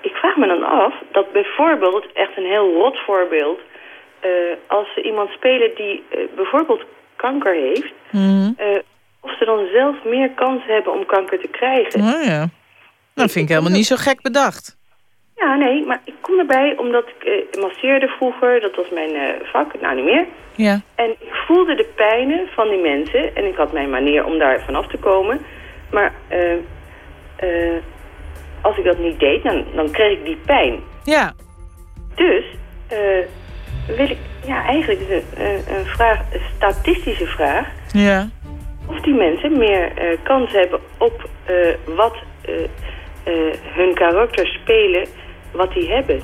ik vraag me dan af dat bijvoorbeeld, echt een heel rot voorbeeld... als ze iemand spelen die bijvoorbeeld kanker heeft... Mhm. of ze dan zelf meer kans hebben om kanker te krijgen. Oh ja. Dat vind ik helemaal niet zo gek bedacht. Ja, nee, maar ik kwam erbij omdat ik eh, masseerde vroeger. Dat was mijn eh, vak, nou niet meer. Ja. En ik voelde de pijnen van die mensen. En ik had mijn manier om daar vanaf te komen. Maar eh, als ik dat niet deed, dan, dan kreeg ik die pijn. Ja. Dus wil ik, ja, eigenlijk is een, een, vraag, een statistische vraag. Ja. Of die mensen meer kans hebben op wat hun karakter spelen, wat die hebben.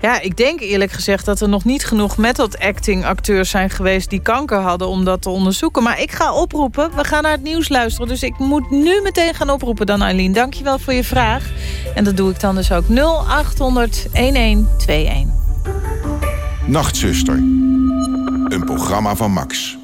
Ja, ik denk eerlijk gezegd dat er nog niet genoeg method acting acteurs zijn geweest die kanker hadden om dat te onderzoeken. Maar ik ga oproepen. We gaan naar het nieuws luisteren. Dus ik moet nu meteen gaan oproepen dan Eileen. Dankjewel voor je vraag. En dat doe ik dan dus ook 0800 1121. Nachtzuster. Een programma van Max.